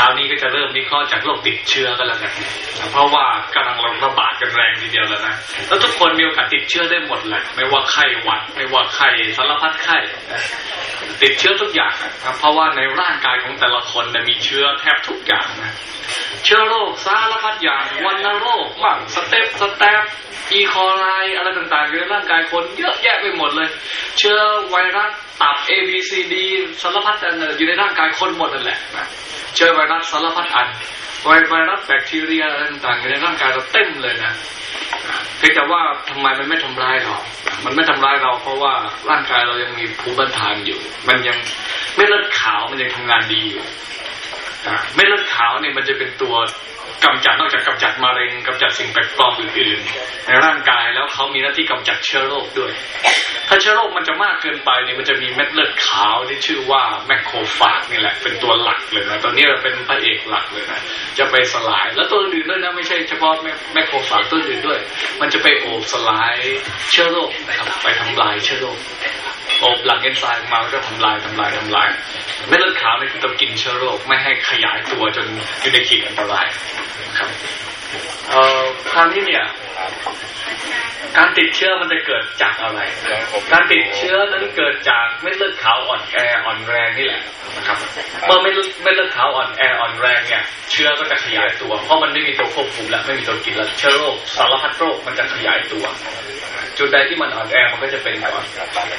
ช้านี้ก็จะเริ่มวิเคราะห์จากโรคติดเชื้อกันแล้วกันเพราะว่ากำลังระบาดกันแรงทีเดียวแล้วนะแล้วทุกคนมีโอกาสติดเชื้อได้หมดแหละไม่ว่าไข้หวัด ไม่ว่าไข้สารพัดไข้ ติดเชื้อทุกอย่างนะเพราะว่าในร่างกายของแต่ละคนมีเชื้อแทบทุกอย่างนะเชื้อโรคสารพัดอย่างวันโรคบ้างสเตปสแตปอีคอไลอะไรต่างๆในร่างกายคนเยอะแยะไปหมดเลย เชื้อไวรัสตับ A B C D สารพัดอันอยู่ในร่างกายคนหมดนั่นแหละนะเชื้อไวรัสสารพัดอันไวไวรัสแบคทีเรียอะไรต่างๆอยู่ในร่างกายเราเต็มเลยนะ เพียงแต่ว่าทำไมมันไม่ทำร้ายเรา มันไม่ทำร้ายเราเพราะว่าร่างกายเรายังมีภูมิต้านทานอยู่ มันยังไม่เลือดขาวมันยังทำงานดีอยู่ไม่เลือดขาวเนี่ยมันจะเป็นตัว กำจัดนอกจากกำจัดมะเร็งกำจัดสิ่งแปลกปลอมอื่นๆ ในร่างกายแล้วเขามีหน้าที่กำจัดเชื้อโรคด้วย ถ้าเชื้อโรคมันจะมากเกินไปเนี่ยมันจะมีเม็ดเลือดขาวที่ชื่อว่าแมคโครฟาจนี่แหละ เป็นตัวหลักเลยนะตอนนี้เราเป็นพระเอกหลักเลยนะจะไปสลายแล้วตัวอื่นด้วยนะไม่ใช่เฉพาะแมคโครฟาจตัวอื่นด้วย มันจะไปโอบสลายเชื้อโรคนะครับไปทำลายเชื้อโรคอบหลังเอนไซม์มาแล้วก็ทำลายทำลายทำลายเม็ดเลือดขาวนี่คือต้องกินเชื้อโรคไม่ให้ขยายตัวจนอยู่ในขีดอันตรายเอ่อคราวนี้เนี่ยการติดเชื้อมันจะเกิดจากอะไร การติดเชื้อนั้นเกิดจากเม็ดเลือดขาวอ่อนแออ่อนแรงนี่แหละนะครับ เมื่อเม็ดเม็ดเลือดขาวอ่อนแออ่อนแรงเนี่ย เชื้อก็จะขยายตัว เพราะมันไม่มีตัวควบคุมแล้วไม่มีตัวกินแล้วเชื้อโรคสารพัดโรคมันจะขยายตัว จุดใดที่มันอ่อนแอมันก็จะเป็นก่อน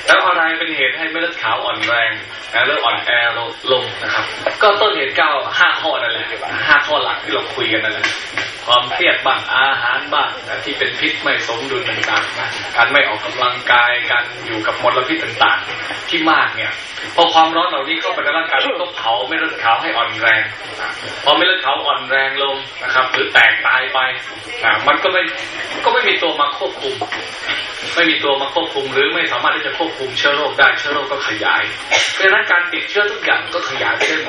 แล้วอะไรเป็นเหตุให้เม็ดเลือดขาวอ่อนแรงนะแล้วอ่อนแอลงนะครับ ก็ต้นเหตุเก้าห้าข้อนั่นแหละห้าข้อหลักที่เราคุยกันนั่นแหละความเครียดบ้างอาหารบ้างที่เป็นพิษไม่สมดุลต่างๆการไม่ออกกำลังกายการอยู่กับมลพิษต่างๆ ที่มากเนี่ยพอความร้อนเหล่านี้เข้าไปในร่างกายก็เผาไม่เลือดขาวให้อ่อนแรงพอไม่เลือดขาวอ่อนแรงลงนะครับ หรือแตกตายไปมันก็ไม่ก็ไม่มีตัวมาควบคุม ไม่มีตัวมาควบคุมหรือไม่สามารถที่จะควบคุมเชื้อโรคได้เชื้อโรคก็ขยาย เพราะฉะนั้นการติดเชื้อทุกอย่างก็ขยายเช่น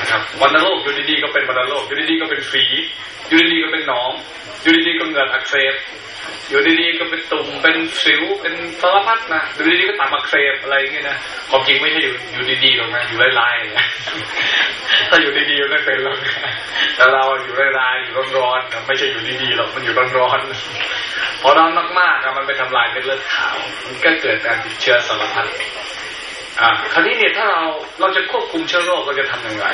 นะครับวันโรคอยู่ดีๆก็เป็นวันโรคอยู่ดีๆก็เป็นฝีอยู่ดีๆก็เป็นหนองอยู่ดีๆก็เงินอักเสบ อยู่ดีๆก็เป็นตุ่มเป็นสิวเป็นสารพัดนะอยู่ดีๆก็ตับอักเสบอะไรเงี้ยนะความจริงไม่ใช่อยู่อยู่ดีๆหรอกนะอยู่ไล่ๆนะถ้าอยู่ดีๆไม่เป็นหรอกแต่เราอยู่ไล่ๆอยู่ร้อนๆไม่ใช่อยู่ดีๆหรอกมันอยู่ร้อนๆพอร้อนมากๆมันไปทำลายเป็นเลือดขาว มันก็เกิดการติดเชื้อสารพัดอ่าคราวนี้เนี่ยถ้าเราเราจะควบคุมเชื้อโรคเราจะทำอย่างไร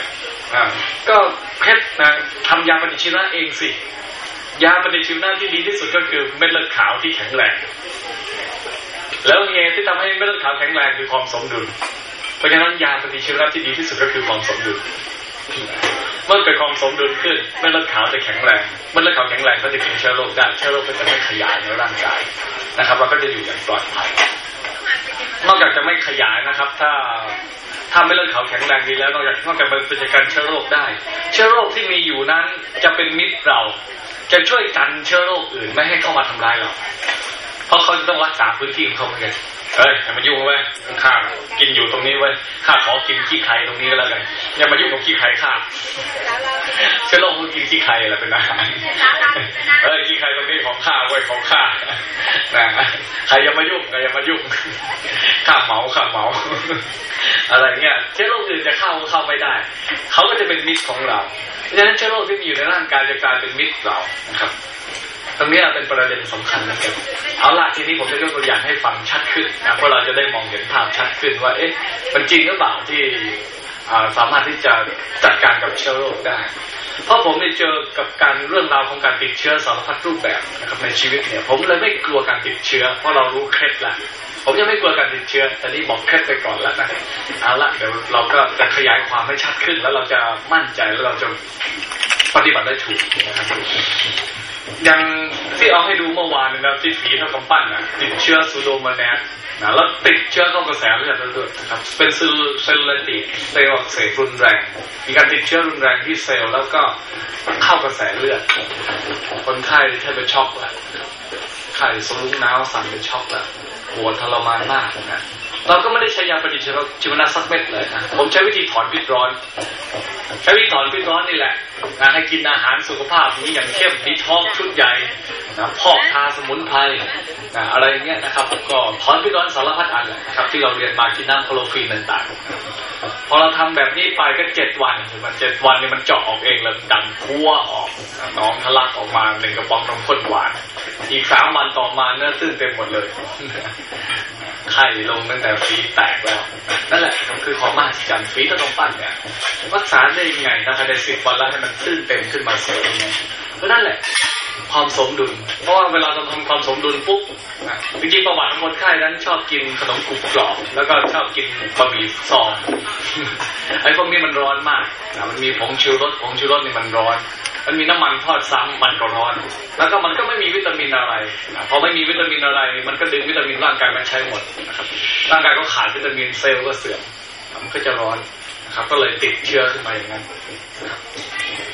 อ่าก็เพชรนะทำยาปฏิชีวนะเองสิ ยาปฏิชีวนะที่ดีที่สุดก็คือเม็ดเลือดขาวที่แข็งแรง แล้วเหตุที่ทำให้เม็ดเลือดขาวแข็งแรงคือความสมดุล เพราะฉะนั้นยาปฏิชีวนะที่ดีที่สุดก็คือความสมดุล เมื่อเกิดความสมดุลขึ้นเม็ดเลือดขาวจะแข็งแรง เม็ดเลือดขาวแข็งแรงก็จะกินเชื้อโรคได้ เชื้อโรคก็จะไม่ขยายในร่างกายนะครับเราก็จะอยู่อย่างปลอดภัย นอกจากจะไม่ขยายนะครับ ถ้าถ้าไม่เลือดขาวแข็งแรงดีแล้วนอกจากนอกจากมันเป็นการเชื้อโรคได้ เชื้อโรคที่มีอยู่นั้นจะเป็นมิตรเรา จะช่วยกันเชื้อโรคอื่นไม่ให้เข้ามาทำร้ายเรา เพราะเขาจะต้องรักษาพื้นที่ของเขาเหมือนกัน เฮ้ยอย่ามายุ่งเว้ยข้ากินอยู่ตรงนี้เว้ยข้าขอกินขี้ไข่ตรงนี้ก็แล้วกันอย่ามายุ่งกับขี้ไข่ข้าเชื้อโรคมันกินขี้ไข่อะไรเป็นอาหารเฮ้ยขี้ไข่ตรงนี้ของข้าเว้ยของข้านะใครอย่ามายุ่งใครอย่ามายุ่งข้าเหมาข้าเหมา อะไรเงี้ยเชื้อโรคอื่นจะเข้าเข้าไม่ได้เขาก็จะเป็นมิตรของเราเพราะฉะนั้นเชื้อโรคที่มีอยู่ในร่างกายจะกลายเป็นมิตรเรานะครับ ตรงนี้เป็นประเด็นสำคัญนะครับเอาล่ะทีนี้ผมจะยกตัวอย่างให้ฟังชัดขึ้นนะเพื่อเราจะได้มองเห็นภาพชัดขึ้นว่า เอ๊ะมันจริงหรือเปล่าที่สามารถที่จะจัดการกับเชื้อโรคได้ เพราะผมได้เจอกับการเรื่องราวของการติดเชื้อสารพัดรูปแบบนะครับในชีวิตเนี่ย ผมเลยไม่กลัวการติดเชื้อ เพราะเรารู้เคล็ดละผมยังไม่กลัวการติดเชื้อ แต่นี่บอกเคล็ดไปก่อนแล้วนะเอาละเดี๋ยวเราก็จะขยายความให้ชัดขึ้น แล้วเราจะมั่นใจแล้วเราจะปฏิบัติได้ถูกนะครับ อย่างที่เอาให้ดูเมื่อวานนะครับที่ฝีท่ากับปั้นนะติดเชื้อซูโดมาแนสนะแล้วติดเชื้อเข้ากระแสเลือดด้วยนะครับเป็นซลล์เซลล์ติเซลล์อักเสบรุนแรง มีการติดเชื้อรุนแรงที่เซลล์แล้วก็เข้ากระแสเลือด คนไข้แทบจะช็อกแล้วไข้สูงหนาวสั่นเป็นช็อกแล้วปวดทรมานมากนะ เราก็ไม่ได้ใช้ยาปฏิชีวนะสักเม็ดเลยนะผมใช้วิธีถอนพิษร้อน ใช้วิธีถอนพิษร้อนนี่แหละนะให้กินอาหารสุขภาพนี้อย่างเข้มดีท้องชุดใหญ่นะพอกทาสมุนไพรนะอะไรเงี้ยนะครับก็ถอนพิษร้อนสารพัดอันเลยนะครับ ที่เราเรียนมากินน้ำคลอโรฟิลล์ต่างๆ พอเราทำแบบนี้ไปก็เจ็ดวันมันเจ็ดวันนี่มันเจาะออกเองแล้วดันพัวออกน้องทะลักออกมาหนึ่งกระป๋องนมข้นหวาน อีกสามวันต่อมาเนื้อตื้นเต็มหมดเลยไข่ลงตั้งแต่ฝีแตกแล้วนั่นแหละคือของมหัศจรรย์ฝีขนมปั้นเนี่ยรักษาได้ยังไงถ้าภายในสิบวันแล้วให้มันตื้นเต็มขึ้นมาเสียยังไงเพราะนั่นแหละ ความสมดุล เพราะว่าเวลาเราทำความสมดุลปุ๊บจริงๆประวัติของคนไข้นั้น ชอบกินขนมกรุบกรอบแล้วก็ชอบกินบะหมี่ซองไอ้พวกนี้มันร้อนมากมันมีผงชูรสผงชูรสนี่มันร้อน มันมีน้ำมันทอดซ้ำมันก็ร้อน แล้วก็มันก็ไม่มีวิตามินอะไรพอไม่มีวิตามินอะไร มันก็ดึงวิตามินร่างกายมันใช้หมดนะครับ ร่างกายก็ขาดวิตามินเซลล์ก็เสื่อมมันก็จะร้อนนะครับ ก็เลยติดเชื้อขึ้นมาอย่างนั้น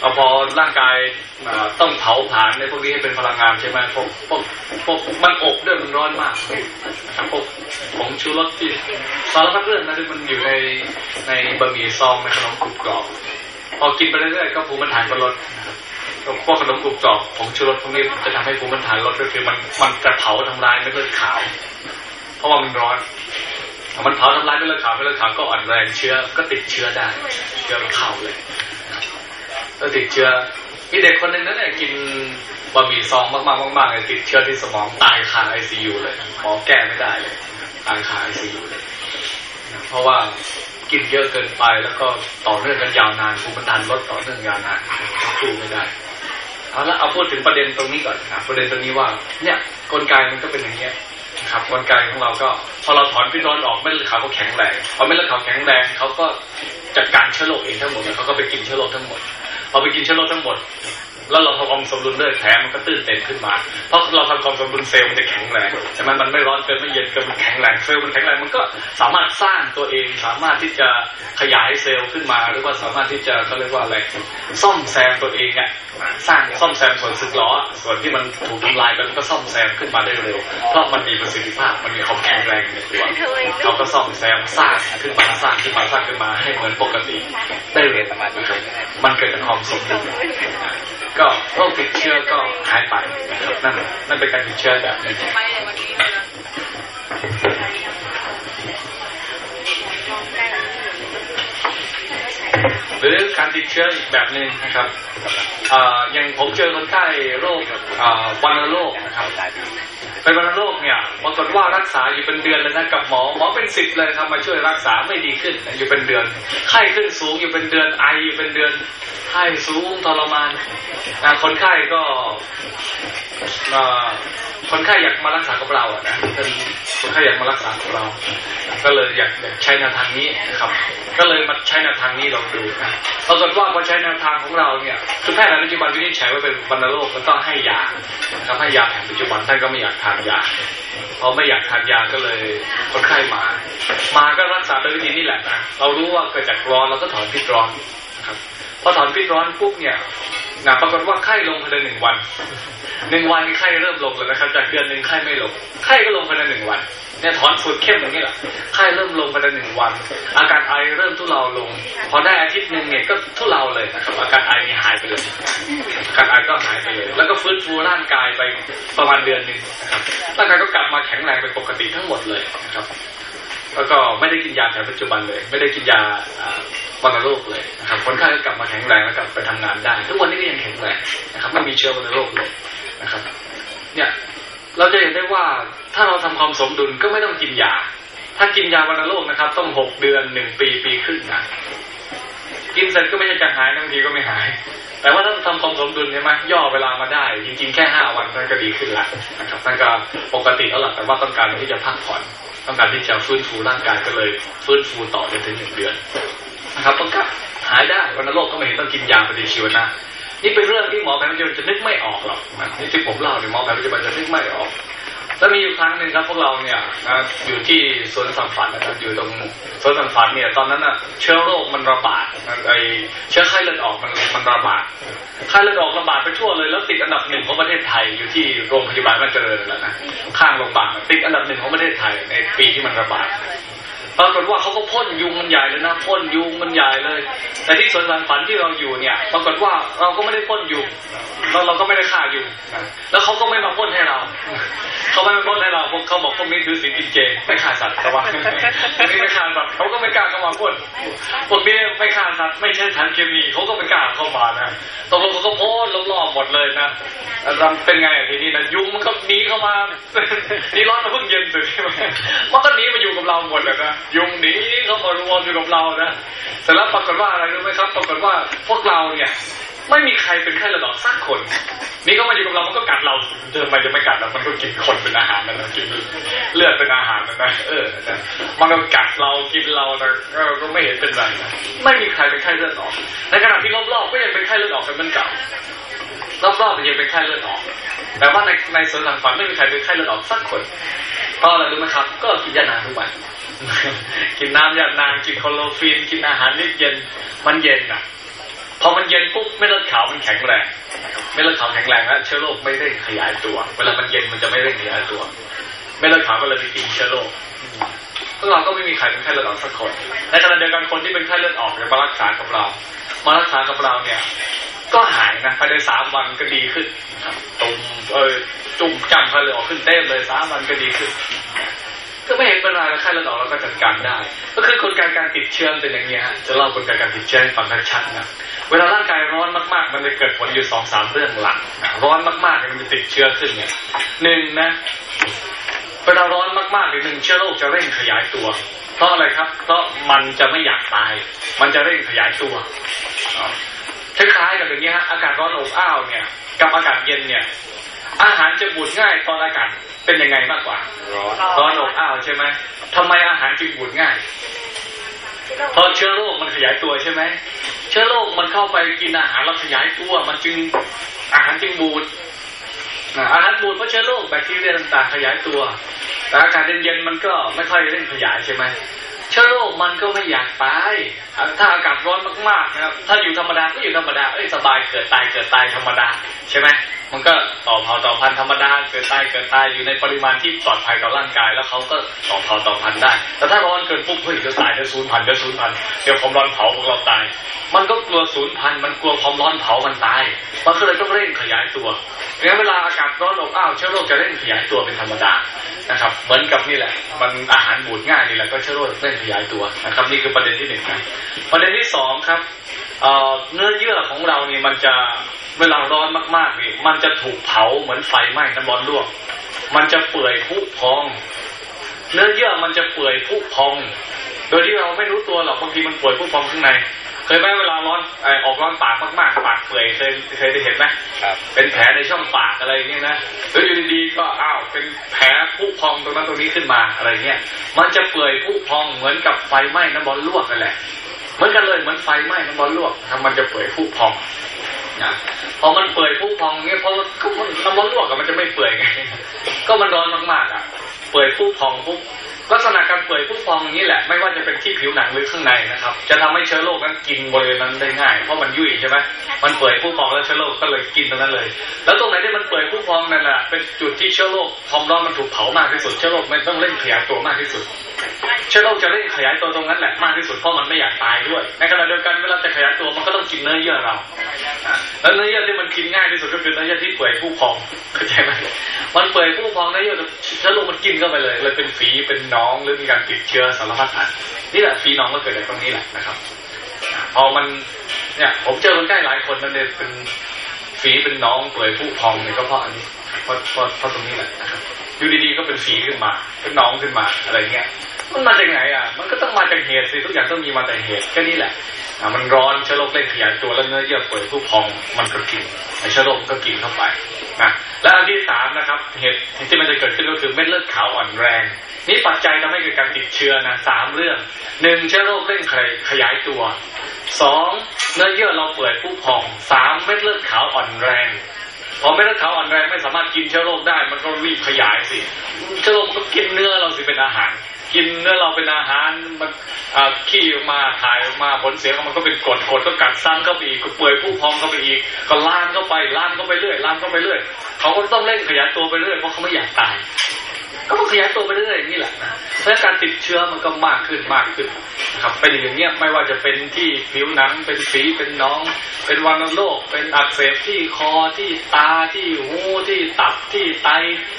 เอาพอร่างกายต้องเผาผลาญในพวกนี้ให้เป็นพลังงานใช่ไหมพวกพวกพวกมันอบด้วยมันร้อนมากนะครับพวกผงชูรสที่สารพัดเรื่องนะที่มันอยู่ในในบะหมี่ซองในขนมกรุบกรอบ พอกินไปเรื่อยๆก็ภูมิคุ้มกันก็ลดพวกขนมกรุบกรอบผงชูรสพวกนี้จะทำให้ภูมิคุ้มกันลดก็คือมันมันจะเผาทำลายไม่เลือดขาว เพราะว่ามันร้อนมันเผาทำลายไม่เลือดขาวไม่เลือดขาวก็อ่อนแรงเชื้อก็ติดเชื้อได้เชื้อมันเข้าเลยก็ติดเชื้อมีเด็กคนหนึ่งนั่นแหละกินบะหมี่ซองมากๆมากๆเลยติดเชื้อที่สมองตายคาไอซียูเลยหมอแก้ไม่ได้เลยตายคาไอซียูเลย เพราะว่า กินเยอะเกินไปแล้วก็ต่อเนื่องกันยาวนานภูมิคุ้มกันลดต่อเนื่องยาวนานสู้ไม่ได้เอาละเอาพูดถึงประเด็นตรงนี้ก่อนนะประเด็นตรงนี้ว่า เนี่ยกลไกมันก็เป็นอย่างเงี้ยครับกลไกของเราก็ พอเราถอนพิษร้อนออกเม็ดเลือดขาวก็แข็งแรงพอเม็ดเลือดขาวแข็งแรงเขาก็จัดการเชื้อโรคเองทั้งหมดเขาก็ไปกินเชื้อโรคทั้งหมดพอไปกินเชื้อโรคทั้งหมด แล้วเราทำความสมดุลด้วยแผลมันก็ตื้นเต็มขึ้นมา เพราะเราทำความสมดุลเซลล์มันจะแข็งแรงใช่ไหมมันไม่ร้อนเกินไม่เย็นเกินมันแข็งแรงเซลล์มันแข็งแรงมันก็สามารถสร้างตัวเอง สามารถที่จะขยายเซลล์ขึ้นมา หรือว่าสามารถที่จะเขาเรียกว่าอะไรซ่อมแซมตัวเองอะสร้างซ่อมแซมส่วนสึกหรอส่วนที่มันถูกทำลายไปมันก็ซ่อมแซมขึ้นมาได้เร็วเพราะมันมีประสิทธิภาพมันมีความแข็งแรงในตัวเขาก็ซ่อมแซมสร้างขึ้นมาสร้างขึ้นมาสร้างขึ้นมาให้เหมือนปกติได้เร็วมันเกิดจากความสมดุล ก็โรคติดเชื้อก็หายไปนะครับนั่นนั่นเป็นการติดเชื้อแบบนี้ หรือการติดเชื้ออีกแบบหนึ่งนะครับอย่างผมเจอคนไข้โรควันโรคนะครับเป็นวันโรคเนี่ยปรากฏว่ารักษาอยู่เป็นเดือนเลยนะกับหมอหมอเป็นสิบเลยทำมาช่วยรักษาไม่ดีขึ้นอยู่เป็นเดือนไข้ขึ้นสูงอยู่เป็นเดือนไออยู่เป็นเดือนไข้สูงทรมานคนไข้ก็คนไข้อยากมารักษากับเราอะนะเป็นคนไข้อยากมารักษากับเรา ก็เลยอยากใช้แนวทางนี้นะครับ ก็เลยมาใช้แนวทางนี้ลองดูนะปรากฏว่าพอใช้แนวทางของเราเนี่ยคือแพทย์ในปัจจุบันวินิจฉัยว่าเป็นวัณโรคก็ต้องให้ยานะครับให้ยาแผนปัจจุบันท่านก็ไม่อยากทานยาพอไม่อยากทานยาก็เลยคนไข้มา มาก็รักษาโดยวิธีนี้แหละนะเรารู้ว่าเกิดจากร้อนเราก็ถอนพิษร้อนนะครับพอถอนพิษร้อนปุ๊บเนี่ยนะปรากฏว่าไข้ลงภายในหนึ่งวันหนึ่งวันไข้เริ่มลงแล้วนะครับจากเดือนหนึ่งไข้ไม่ลงไข้ก็ลงภายในหนึ่งวัน เนี่ยถอนสูตรเข้มอย่างนี้แหละไข้เริ่มลงภายในหนึ่งวัน อาการไอเริ่มทุเลาลง พอได้อาทิตย์หนึ่งเนี่ยก็ทุเลาเลยนะครับอาการไอนี่หายไปเลยอาการไอก็หายไปเลย แล้วก็ฟื้นฟูร่างกายไปประมาณเดือนหนึ่งนะครับร่างกายก็กลับมาแข็งแรงเป็นปกติทั้งหมดเลยนะครับแล้วก็ไม่ได้กินยาแผนปัจจุบันเลย ไม่ได้กินยาวัณโรคเลยนะครับคนไข้ก็กลับมาแข็งแรงแล้วกลับไปทำงานได้ ทุกวันนี้ก็ยังแข็งแรงนะครับไม่มีเชื้อวัณโรคเลยนะครับ เนี่ย เราจะเห็นได้ว่าถ้าเราทำความสมดุลก็ไม่ต้องกินยา ถ้ากินยาวัณโรคนะครับ ต้องหกเดือนหนึ่งปีปีครึ่งนะกินเสร็จก็ไม่ใช่จะหายบางทีก็ไม่หาย แต่ว่าถ้าทำความสมดุลใช่ไหมย่อเวลามาได้ จริงๆแค่ห้าวันมันก็ดีขึ้นละนะครับมันก็ปกติแล้วหละแต่ว่าต้องการที่จะพักผ่อน ต้องการที่จะฟื้นฟูร่างกายก็เลยฟื้นฟูต่อจนถึงหนึ่งเดือนนะครับก็หายได้วัณโรคก็ไม่เห็นต้องกินยาปฏิชีวนะ นี่เป็นเรื่องที่หมอแผนปัจจุบันจะนึกไม่ออกหรอกนี่ที่ผมเล่าเนี่ยหมอแผนปัจจุบันจะนึกไม่ออกแล้วมีอยู่ครั้งหนึ่งครับพวกเราเนี่ยอยู่ที่สวนสัมฝันนะครับอยู่ตรงสวนสัมฝันเนี่ยตอนนั้นอะเชื้อโรคมันระบาดไอเชื้อไข้เลือดออกมันมันระบาดไข้เลือดออกระบาดไปทั่วเลย แล้วติดอันดับหนึ่งของประเทศไทยอยู่ที่โรงพยาบาลมันเจริญแล้วนะข้างโรงพยาบาลติดอันดับหนึ่งของประเทศไทยในปีที่มันระบาด ปรากฏว่าเขาก็พ่นยุงมันใหญ่เลยนะพ่นยุงมันใหญ่เลย แต่ที่สวนสันฝันที่เราอยู่เนี่ย ปรากฏว่าเราก็ไม่ได้พ่นยุงเราเราก็ไม่ได้ฆ่ายุงแล้วเขาก็ไม่มาพ่นให้เราเขาไม่มาพ่นให้เราพวกเขาบอกพวกนี้คือสิ่งกินเจไม่ฆ่าสัตว์แต่ว่าพวกนี้ไม่ฆ่าสัตว์เขาก็ไม่กล้าเข้ามาพ่นพวกนี้ไม่ฆ่าสัตว์ไม่ใช่สารเคมีเขาก็ไม่กล้าเข้ามานะตกลงเขาก็พ่นรอบๆหมดเลยนะรำเป็นไงทีนี้นะยุงมันก็หนีเข้ามานี่ร้อนมาเพิ่งเย็นสุดใช่ไหมมันก็หนีมาอยู่กับเราหมดเลยนะยุงหนีเขามารวมอยู่กับเรานะแต่แล้วปรากฏว่าอะไรรู้ไหมครับ ปรากฏว่าพวกเราเนี่ย ไม่มีใครเป็นไข้ระดอกสักคน นี่ก็มาอยู่กับเรา มันก็กัดเราเดิมมันจะไม่กัดเรามันก็กินคนเป็นอาหารนั่นนะกินเลือดเป็นอาหารนั่นนะเออมันก็กัดเรากินเราแต่ก็ไม่เห็นเป็นไรนะไม่มีใครเป็นไข้เลือดออกในขณะที่รอบๆก็ยังเป็นไข้เลือดออกกันเหมือนเก่ารอบๆยังเป็นไข้เลือดออก แต่ว่าในในสวนสังฝันไม่มีใครเป็นไข้เลือดออกสักคนเพราะอะไรรู้ไหมครับ ก็กินยานาทุกวัน กินน้ำยาดนางกินคอโลฟีนกินอาหารนิดเย็นมันเย็นอะพอมันเย็นปุ๊บไม่เลือดขาวมันแข็งแรงไม่เลือดขาวแข็งแรงแล้วเชื้อโรคไม่ได้ขยายตัว เวลามันเย็นมันจะไม่ได้ขยายตัวไม่เลือดขาวก็เลยไปกินเชื้อโรคพวกเราก็ไม่มีใครเป็นไข้เลือดออกสักคนในขณะเดียวกันคนที่เป็นไข้เลือดออกเนี่ยมารักษากับเรา มารักษากับเราเนี่ย ก็หายนะภายในสามวันก็ดีขึ้นตุ่มเออจุ่มจำไข้เลือดออกขึ้นเต้มเลยสามวันก็ดีขึ้น ก็ไม่เห็นเป็นไรแล้วไข้เลือดออกเราก็จัดการได้ ก็คือกลไกการติดเชื้อเป็นอย่างนี้ฮะจะเล่ากลไกการติดเชื้อให้ฟังชัดๆนะเวลาร่างกายร้อนมากๆ มันจะเกิดผลอยู่สองสามเรื่องหลักร้อนมากๆมันจะติดเชื้อขึ้นเนี่ยหนึ่งนะเวลาร้อนมากๆหนึ่งเชื้อโรคจะเร่งขยายตัวเพราะอะไรครับ เพราะมันจะไม่อยากตาย มันจะเร่งขยายตัวคล้ายๆกับอย่างนี้ฮะอากาศร้อนอบอ้าวเนี่ย กับอากาศเย็นเนี่ย อาหารจะบูดง่ายตอนอากาศ เป็นยังไงมากกว่า ร้อนร้อนอบอ้าวใช่ไหมทำไมอาหารจึงบูดง่าย เพราะเชื้อโรคมันขยายตัวใช่ไหม เชื้อโรคมันเข้าไปกินอาหารแล้วขยายตัว มันจึงอาหารจึงบูดอาหารบูดเพราะเชื้อโรคแบคทีเรียต่างๆขยายตัว แต่อากาศเย็นๆมันก็ไม่ค่อยเร่งขยายใช่ไหมเชื้อโรคมันก็ไม่อยากตาย ถ้าอากาศร้อนมากๆนะครับ ถ้าอยู่ธรรมดาก็อยู่ธรรมดา เอ้ยสบายเกิดตายเกิดตายธรรมดาใช่ไหม มันก็ต่อเผาต่อพันธรรมดาเกิดตายเกิดตายอยู่ในปริมาณที่ปลอดภัยต่อร่างกาย แล้วเขาก็ต่อเผาต่อพันได้ แต่ถ้าร้อนเกินปุ๊บเฮ้ยจะตายจะสูญพันจะสูญพันเดี๋ยวความร้อนเผาพวกเราตาย มันก็กลัวสูญพันธ์มันกลัวความร้อนเผามันตายมันก็เลยต้องเร่งขยายตัวงั้นเวลาอากาศร้อนอบอ้าวเชื้อโรคจะเร่งขยายตัวเป็นธรรมดานะครับ เหมือนกับนี่แหละ มันอาหารบูดง่ายนี่แหละก็เชื้อโรคเร่งขยายตัวนะครับ นี่คือประเด็นที่หนึ่งนะประเด็นที่สองครับ เนื้อเยื่อของเรานี่มันจะเวลาร้อนมากๆนี่มันจะถูกเผาเหมือนไฟไหม้น้ำร้อนลวก มันจะเปื่อยผุพอง เนื้อเยื่อมันจะเปื่อยผุพอง โดยที่เราไม่รู้ตัวหรอกบางทีมันเปื่อยผุพองข้างใน เคยไหมเวลาร้อนออกร้อนปากมากๆปากเปื่อยเคยเคยได้เห็นไหมครับเป็นแผลในช่องปากอะไรเงี้ยนะแล้วอยู่ดีๆก็อ้าวเป็นแผลผุพองตรงนั้นตรงนี้ขึ้นมาอะไรเงี้ยมันจะเปื่อยผุพองเหมือนกับไฟไหม้น้ำร้อนลวกนั่นแหละ เหมือนกันเลยเหมือนไฟไหม้น้ำร้อนลวกทำมันจะเปื่อยผุพองนะพอมันเปื่อยผุพองเงี้ยเพราะก็น้ำร้อนลวกกับมันจะไม่เปื่อยไงก็มันร้อนมากๆอะ เปื่อยผุพองปุ๊บลักษณะการเปื่อยผุพองอย่างนี้แหละไม่ว่าจะเป็นที่ผิวหนังหรือข้างในนะครับ จะทำให้เชื้อโรคนั้นกินบริเวณนั้นได้ง่าย เพราะมันยุ่ยใช่ไหมมันเปื่อยผุพองแล้วเชื้อโรคก็เลยกินตรงนั้นเลย แล้วตรงไหนที่มันเปื่อยผุพองนั่นแหละเป็นจุดที่เชื้อโรคความร้อนมันถูกเผามากที่สุดเชื้อโรคมันต้องเร่งขยายตัวมากที่สุด เชื้อโรคจะเร่งขยายตัวตรงนั้นแหละมากที่สุดเพราะมันไม่อยากตายด้วย ในขณะเดียวกันเวลาจะขยายตัวมันก็ต้องกินเนื้อเยื่อเรา แล้วเนื้อเยื่อที่มันกินง่ายที่สุดก็คือเนื้อเยื่อที่เปื่อยผุพองเข้าใจไหมมันเปื่อยผุพองเนื้อเยื่อเชื้อโรคมันกินเข้าไปเลยเลยเป็นฝีเป็นน้องหรือมีการติดเชื้อสารพัดอันนี่แหละฝีน้องก็เกิดจากตรงนี้แหละนะครับพอมันเนี่ยผมเจอคนใกล้หลายคนนั่นเลยเป็นฝีเป็นน้องเปื่อยผุพองเนี่ยก็เพราะอันนี้เพราะเพราะเพราะตรงนี้แหละนะครับอยู่ดีๆก็เป็นฝีขึ้นมา เป็นน้องขึ้นมาอะไรเงี้ย มันมาจากไหนอะ มันก็ต้องมาจากเหตุสิทุกอย่างต้องมีมาแต่เหตุแค่นี้แหละอะมันร้อนเชื้อโรคเร่งขยายตัวแล้วเนื้อเยื่อเปื่อยผุพองมันก็กินเชื้อโรคก็กินเข้าไปนะและอันที่สามนะครับ เหตุที่มันจะเกิดขึ้นก็คือเม็ดเลือดขาวอ่อนแรง นี่ปัจจัยทำให้เกิดการติดเชื้อนะสามเรื่องหนึ่งเชื้อโรคเร่งขยายตัวสองเนื้อเยื่อเราเปื่อยผุพองสามเม็ดเลือดขาวอ่อนแรงพอเม็ดเลือดขาวอ่อนแรงไม่สามารถกินเชื้อโรคได้ มันก็รีบขยายสิเชื้อโรคก็กินเนื้อเราสิเป็นอาหาร กินเนื้อเราเป็นอาหารมันขี้ออกมาถ่ายออกมาผลเสียของมันก็เป็นกรดกรดก็กัดซ้ำเข้าไปอีกก็เปื่อยผุพองเข้าไปอีก ก็ลามเข้าไปลามเข้าไปเรื่อยลามเข้าไปเรื่อยเขาก็ต้องเร่งขยายตัวไปเรื่อยเพราะเขาไม่อยากตาย ก็ขยายตัวไปเรื่อยอย่างนี้แหละนะและการติดเชื้อมันก็มากขึ้นมากขึ้นนะครับเป็นอย่างเงี้ยไม่ว่าจะเป็นที่ผิวหนังเป็นฝีเป็นน้อง เป็นวัณโรคเป็นอักเสบที่คอที่ตาที่หูที่ตับที่ไต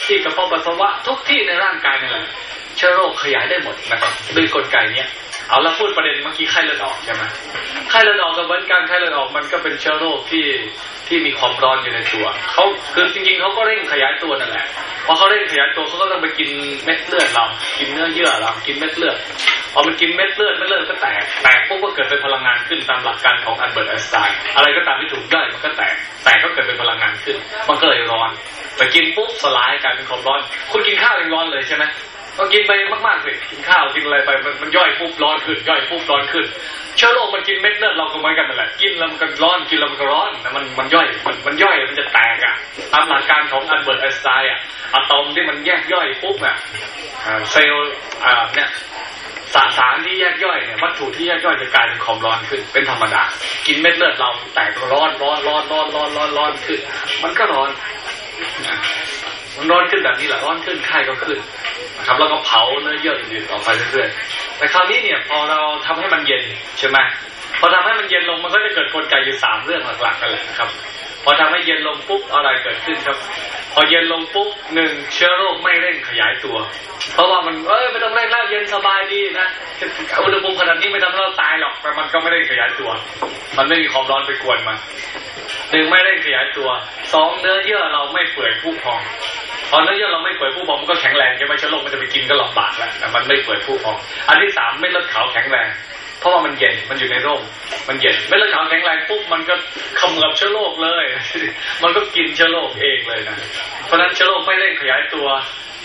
ที่กระเพาะปัสสาวะทุกที่ในร่างกายนี่แหละ เชื้อโรคขยายได้หมดนะครับด้วยกลไกเนี้ยเอาละพูดประเด็นเมื่อกี้ไข้เลือดออกใช่ไหมไข้เลือดออกกับเหมือนกันไข้เลือดออกมันก็เป็นเชื้อโรคที่ที่มีความร้อนอยู่ในตัวเขาคือจริงๆเขาก็เร่งขยายตัวนั่นแหละพอเขาเร่งขยายตัวเขาก็ต้องไปกินเม็ดเลือดเรา กินเนื้อเยื่อเรากินเม็ดเลือดพอมันกินเม็ดเลือดเม็ดเลือดก็แตกแตกปุ๊บก็เกิดเป็นพลังงานขึ้นตามหลักการของอัลเบิร์ตไอน์สไตน์อะไรก็ตามที่ถูกย่อยมันก็แตกแตกก็เกิดเป็นพลังงานขึ้น มันก็เลยร้อนไปกินปุ๊บสลายกลายเป็นความร้อน คุณกินข้าวยังร้อนเลยใช่ไหม ก็กินไปมากๆเลยกินข้าวกินอะไรไปมันมันย่อยปุ๊บร้อนขึ้นย่อยปุ๊บร้อนขึ้น เชื้อโรคมันกินเม็ดเลือดเราก็เหมือนกันนั่นแหละกินแล้วมันก็ร้อนกินแล้วมันก็ร้อนมันมันย่อยมันมันย่อยมันจะแตกอะตามหลักการของอัลเบิร์ตไอน์สไตน์อะอะตอมที่มันแยกย่อยปุ๊บอะเซลล์อ่าเนี่ยสสารที่แยกย่อยเนี่ยวัตถุที่แยกย่อยจะกลายเป็นความร้อนขึ้นเป็นธรรมดา กินเม็ดเลือดเราแตกร้อนร้อนร้อนร้อนร้อนร้อนร้อนขึ้น มันก็ร้อน มันร้อนขึ้นแบบนี้แหละร้อนขึ้นไข้ก็ขึ้นนะครับแล้วก็เผาเนื้อเยื่ออื่นๆออกไปเรื่อยๆแต่คราวนี้เนี่ยพอเราทำให้มันเย็นใช่ไหมพอทำให้มันเย็นลงมันก็จะเกิดกลไกอยู่สามเรื่องหลักๆกันแหละครับ พอทำให้เย็นลงปุ๊บอะไรเกิดขึ้นครับ พอเย็นลงปุ๊บหนึ่งเชื้อโรคไม่เร่งขยายตัว เพราะว่ามันเอ้ยไม่ต้องเร่งแล้วเย็นสบายดีนะอุณหภูมิขนาดนี้ไม่ทำให้เราตายหรอกแต่มันก็ไม่เร่งขยายตัว มันไม่มีความร้อนไปกวนมันหนึ่งไม่เร่งขยายตัวสองเนื้อเยื่อเราไม่เปื่อยผุพอง พอเนื้อเยื่อเราไม่เปื่อยผุพองมันก็แข็งแรงใช่ไหมเชื้อโรคมันจะไปกินก็ลำบากแล้วแต่มันไม่เปื่อยผุพอง อันที่สามไม่เลือดขาวแข็งแรง เพราะว่ามันเย็นมันอยู่ในร่มมันเย็นไม่เลือดขาวแข็งแรงปุ๊บมันก็ขมือบเชื้อโรคเลย มันก็กินเชื้อโรคเองเลยนะเพราะนั้นเชื้อโรคไม่เร่งขยายตัว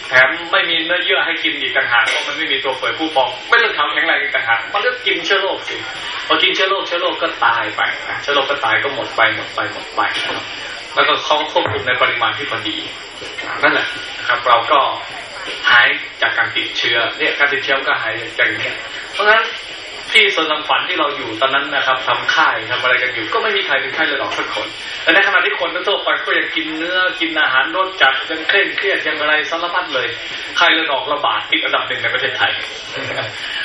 แถมไม่มีเนื้อเยื่อให้กินอีกต่างหากเพราะมันไม่มีตัวเปิดผู้ฟอง ไม่เลือดขาวแข็งแรงอีกต่างหากมันก็กินเชื้อโรคสิพอกินเชื้อโรคเชื้อโรคก็ตายไปนะเชื้อโรคก็ตายก็หมดไปหมดไปหมดไป แล้วก็เขาควบคุมในปริมาณที่พอดีนั่นแหละนะครับ เราก็หายจากการติดเชื้อเนี่ยการติดเชื้อก็หายจากอย่างนี้เพราะฉะนั้น ที่สวนสังฝันที่เราอยู่ตอนนั้นนะครับทำค่ายทำอะไรกันอยู่ ก็ไม่มีใครเป็นไข้เลือดอกสักคนแต่ในขณะที่คนทั่วไปก็ยังกินเนื้อกินอาหารรสจัดยังเคร่งเครียดยังอะไรสารพัดเลยไข้เลือดอกระบาดติดอันดับหนึ่งในประเทศไทย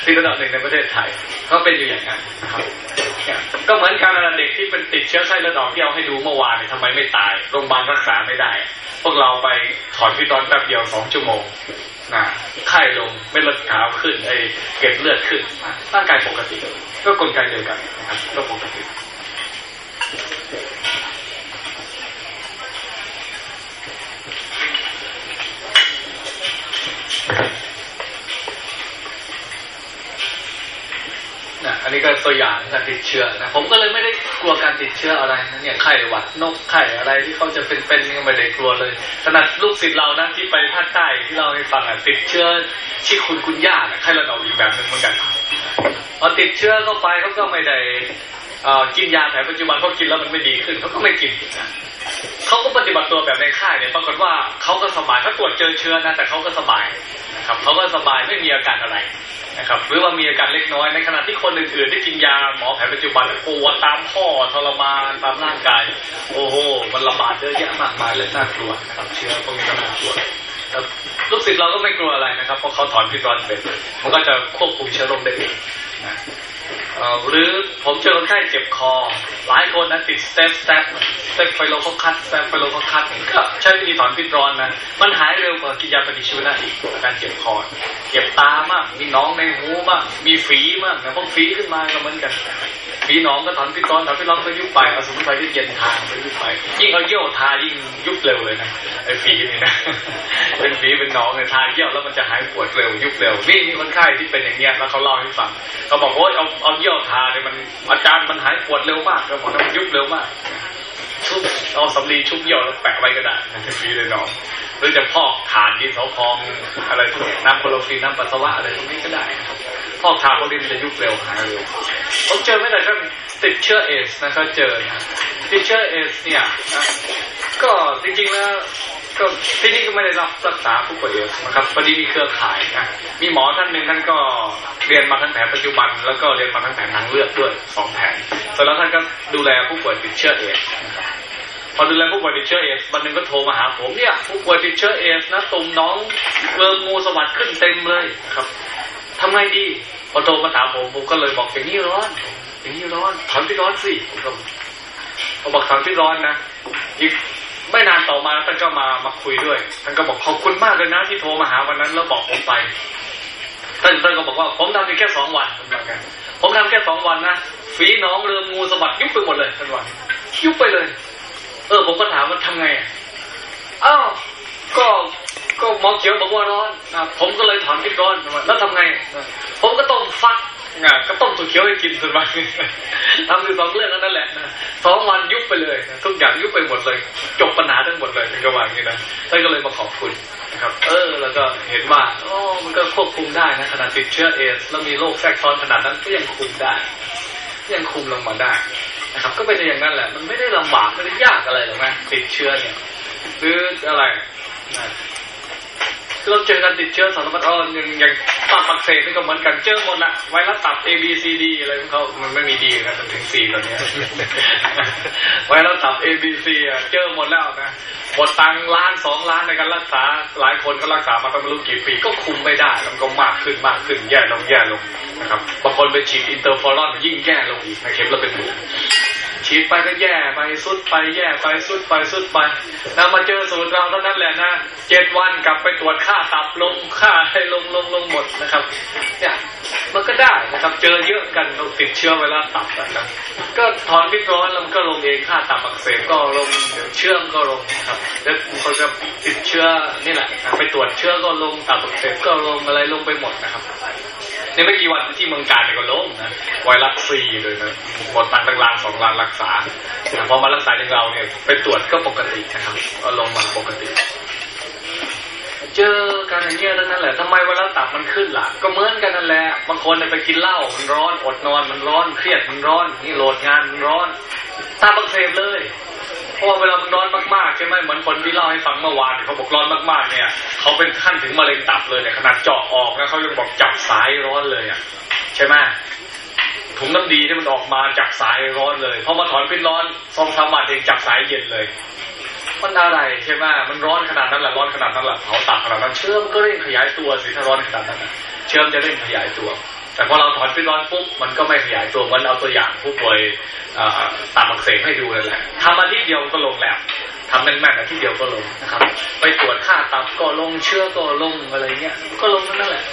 ติดอันดับหนึ่งในประเทศไทย ก็เป็นอยู่อย่างนั้นครับก็เหมือนการเด็กที่เป็นติดเชื้อไข้เลือดออกที่เอาให้ดูเมื่อวานเนี่ยทำไมไม่ตายโรงพยาบาลรักษาไม่ได้ พวกเราไปถอนพิษร้อนแป๊บเดียวสองชั่วโมง นะไข้ลงไม่เลือดขาวขึ้นไอเก็บเลือดขึ้นร่างกายปกติ ก็กลไกเดียวกันนะครับก็ปกตินะอันนี้ก็ตัวอย่างการติดเชื้อนะผมก็เลยไม่ได้ ลัวการติดเชื้ออะไรนะเนี่ยไข้หวัดนกไข้อะไรที่เขาจะเป็นๆนี่ก็ไม่ได้กลัวเลยขนาดลูกศิษย์เรานะที่ไปภาคใต้ที่เราให้ฟังอะติดเชื้อชิคุณคุณย่าไข้ระดอกอีกแบบหนึ่งเหมือนกันพอติดเชื้อเข้าไปเขาก็ไม่ได้กินยาแผนปัจจุบันเขากินแล้วมันไม่ดีขึ้นเขาก็ไม่กินนะเขาก็ปฏิบัติตัวแบบในค่ายเนี่ยปรากฏว่าเขาก็สบายเขาตรวจเจอเชื้อนะแต่เขาก็สบายนะครับเขาก็สบายไม่มีอาการอะไร นะครับหรือว่ามีอาการเล็กน้อยในขณะที่คนอื่นๆที่กินยาหมอแผนปัจจุบันปวดตามข้อทรมานตามร่างกาย โอ้โหมันระบาดเยอะแยะมากมายเลยน่ากลัวนะครับเชื้อพวกนี้ก็น่ากลัวลูกศิษย์เราก็ไม่กลัวอะไรนะครับเพราะเขาถอนพิษร้อนเป็นมันก็จะควบคุมเชื้อโรคได้เองนะหรือผมเจอคนไข้เจ็บคอ หลายคนนะติด staph staph staphylococcus staphylococcus ก็ใช้วิธีถอนพิษร้อนนะมันหายเร็วกว่ากินยาปฏิชีวนะอีกอาการเจ็บคอเจ็บตาากมีหนองในหูมากมีฝีมากนะพวกฝีขึ้นมาก็เหมือนกันฝีหนองก็ถอนพิษร้อนถอนพิษร้อนก็ยุบไปเอาสมุนไพรที่เย็นทาไปยุบไปยิ่งเอาเยี่ยวทายิ่งยุบเร็วเลยนะไอ้ฝีนี่นะเป็นฝีเป็นหนองเนี่ยทาเยี่ยวแล้วมันจะหายปวดเร็วยุบเร็วนี่มีคนไข้ที่เป็นอย่างเงี้ยแล้วเขาเล่าให้ฟังเขาบอกว่าเอาเอาเยี่ยวทาเนี่ยมันอาจารย์มันหายปวดเร็วมากแล้วมันยุบเร็วมากชุบเอาสำลีชุบเยี่ยวแล้วแปะไว้ก็ได้ฝีเลยน้อง หรือจะพอกฐานดินเสาพองอะไรพวกนี้น้ำโคลอฟีน้ำปัสสาวะอะไรพวกนี้ก็ได้พอกทานพวกนี้มันจะยุบเร็วหายเร็วผมเจอไม่ได้ก็ติดเชื้อเอดส์นะครับเจอติดเชื้อเอดส์เนี่ยก็จริงๆแล้วก็ที่นี่ก็ไม่ได้รับรักษาผู้ป่วยเอดส์นะครับพอดีมีเครือข่ายนะมีหมอท่านหนึ่งท่านก็เรียนมาทั้งแผนปัจจุบัน แล้วก็เรียนมาทั้งแผนทางเลือกด้วยสองแผนเสร็จแล้วท่านก็ดูแลผู้ป่วยติดเชื้อเอดส์นะครับ พอดูแลผู้ป่วยติดเชื้อเอดส์วันหนึ่งก็โทรมาหาผมเนี่ย ผู้ป่วยติดเชื้อเอดส์นะตุ่มหนองเริงงูสวัสดขึ้นเต็มเลยครับทำไงดี พอโทรมาถามผมผมก็เลยบอกอย่างนี้ร้อน อย่างนี้ร้อนถอนที่ร้อนสิผมก็เขาบอกถอนที่ร้อนนะอีกไม่นานต่อมาท่านก็มามาคุยด้วยท่านก็บอกขอบคุณมากเลยนะที่โทรมาหาวันนั้นแล้วบอกผมไปท่านท่านก็บอกว่าผมทำเพียงแค่สองวันผมทำแค่สองวันนะฝีน้องเรืองูสะบัดยุบไปหมดเลยท่านว่ายุบไปเลย เออผมก็ถามว่าทำไงอ้าวก็ก็หมอเขียวบอกว่าร้อนนะผมก็เลยถอนพิษร้อนแล้วทำไง ผมก็ต้องฟักงาก็ต้มถั่วเขียวให้กินส่วนมากทำอยู่สองเรื่องนั่นแหละสองวันยุบไปเลยทุกอย่างยุบไปหมดเลยจบปัญหาทั้งหมดเลยเป็นกระวางนี้นะท่านก็เลยมาขอบคุณนะครับ เออ แล้วก็เห็นว่าโอ้มันก็ควบคุมได้นะขนาดติดเชื้อเอสแล้วมีโรคแทรกซ้อนขนาดนั้นก็ยังคุมได้ ยังคุมลงมาได้ นะครับ ก็เป็นอย่างนั้นแหละ มันไม่ได้ลำบากไม่ได้ยากอะไรหรอกนะติดเชื้อเนี่ยหรืออะไร เราเจอกันติดเชื้อสารพัดอ๋ออย่างอย่างตับอักเสบนี่ก็เหมือนกันเจอหมดละไวรัสตับ A B C D อะไรของเขามันไม่มีดีนะมันถึง C ตอนนี้ไวรัสตับ A B C อะเจอหมดแล้วนะหมดตังล้านสองล้านในการรักษาหลายคนก็รักษามาตั้งไม่รู้กี่ปีก็คุมไม่ได้แล้วก็มากขึ้นมากขึ้นแย่ลงแย่ลงนะครับบางคนไปฉีด interferon ยิ่งแย่ลงอีกนะเข็มละเป็นหมื่น ฉีดไปก็แย่ไปสุดไปแย่ไปสุดไปสุดไปแล้วมาเจอสูตรเราเท่านั้นแหละนะเจ็ดวันกลับไปตรวจค่าตับลงค่าให้ลงลงลงหมดนะครับเนี่ยมันก็ได้นะครับ เจอเยอะกันเราติดเชื้อไวรัสตับนะก็ถอนพิษร้อนแล้วมันก็ลงเองค่าตับอักเสบก็ลงเชื้อมันก็ลงครับแล้วคนจะติดเชื้อนี่แหละ ไปตรวจเชื้อก็ลงตับอักเสบก็ลงอะไรลงไปหมดนะครับ ในไม่กี่วันที่เมืองการก็ลงนะไวรัสซีเลยนะหมดตังค์ตั้งล้านสองล้านรักษาพอมารักษาอย่เราเนี่ยไปตรวจก็ปกตินะครับก็ลงมาปกติ เจอกันอย่างเงี้ยนั่นแหละทำไมเวลาตับมันขึ้นล่ะ ก็เหมือนกันนั่นแหละบางคนไปกินเหล้ามันร้อนอดนอนมันร้อนเครียดมันร้อนนี่โหลดงานมันร้อนตาบักเสบเลย พราะเวลามันร้อนมากๆใช่ไหมเหมือนคนที่เล่าให้ฟังเมื่อวานเขาบอกร้อนมากๆ เนี่ยเขาเป็นขั้นถึงมะเร็งตับเลยเนี่ยขนาดเจาะออกนะเขายังบอกจับสายร้อนเลยอะใช่ไหมถุงน้ำดีที่มันออกมาจากสายร้อนเลยพอมาถอนพิษร้อนสองสามบาทเองจับสายเย็นเลยมันอะไรใช่ไหมมันร้อนขนาดนั้นแหละร้อนขนาดนั้นแหละเผาตับขนาดนั้นเชื้อมันก็เร่งขยายตัวสิถ้าร้อนขนาดนั้นเชื้อมจะเร่งขยายตัว แต่พอเราถอนฟิลอนปุ๊บมันก็ไม่ขยายตัวมันเอาตัวอย่างผู้ป่วยตับอักเสบให้ดูนั่นแหละทำอาทิตย์เดียวก็ลงแล้วทำแม่นๆอาทิตย์เดียวก็ลงนะครับ ไปตรวจค่าตับก็ลงเชื้อก็ลงอะไรเงี้ยก็ลงนั่นแหละ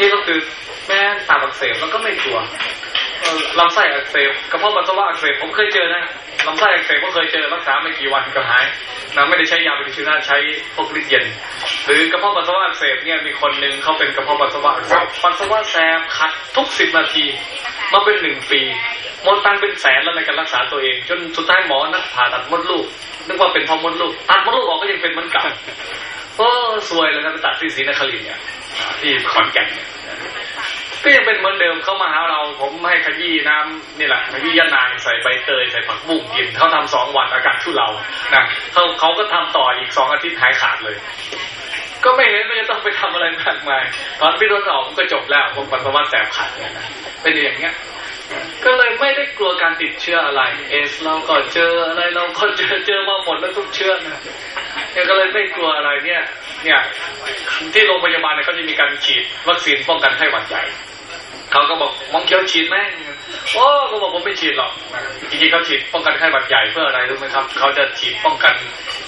นี่ก็คือแม่ตับอักเสบมันก็ไม่กลัวลำไส้อักเสบกระเพาะปัสสาวะอักเสบผมเคยเจอนะลำไส้อักเสบก็เคยเจอรักษาไม่กี่วันก็หายนะไม่ได้ใช้ยาปฏิชีวนะใช้พวกฤทธิ์เย็น หรือกระเพาะปัสสาวะอักเสบเนี่ยมีคนหนึ่งเขาเป็นกระเพาะปัสสาวะอักเสบปัสสาวะแสบคัดทุกสิบนาทีมาเป็นหนึ่งปีหมดตังเป็นแสนแล้วในการรักษาตัวเอง จนสุดท้ายหมอนักผ่าตัดมดลูกนึกว่าเป็นพราะมดลูกตัดมดลูกออกก็ยังเป็นเหมือนเก่าโอ้สวยเลยนะไปตัดที่ศรีนครินเนี่ย ที่ขอนแก่นเนี่ยก็ยังเป็นเหมือนเดิมเขามาหาเรา ผมให้ขยี้น้ำนี่แหละขยี้ยานางใส่ใบเตยใส่ผักบุ้งกินเขาทำสองวันอาการทุเลานะเขาเขาก็ทำต่ออีกสองอาทิตย์หายขาดเลย ก็ไม่เห็นไม่จะต้องไปทำอะไรมากมายตอนพี่รถออกก็จบแล้วผมปัสสาวะแสบขัดเนี่ยนะเป็นอย่างเงี้ยก็เลยไม่ได้กลัวการติดเชื้ออะไร เอสเราก็เจออะไรเราก็เจอเจอมาหมดแล้วทุกเชื้อนะเนี่ยก็เลยไม่กลัวอะไรเนี่ย เนี่ยที่โรงพยาบาลเนี่ยเขาจะมีการฉีดวัคซีนป้องกันไข้หวัดใหญ่เขาก็บอกมองเขียวฉีดไหมโอ้ก็บอกผมไม่ฉีดหรอกจริงๆเขาฉีดป้องกันไข้หวัดใหญ่เพื่ออะไรรู้ไหมครับเขาจะฉีดป้องกัน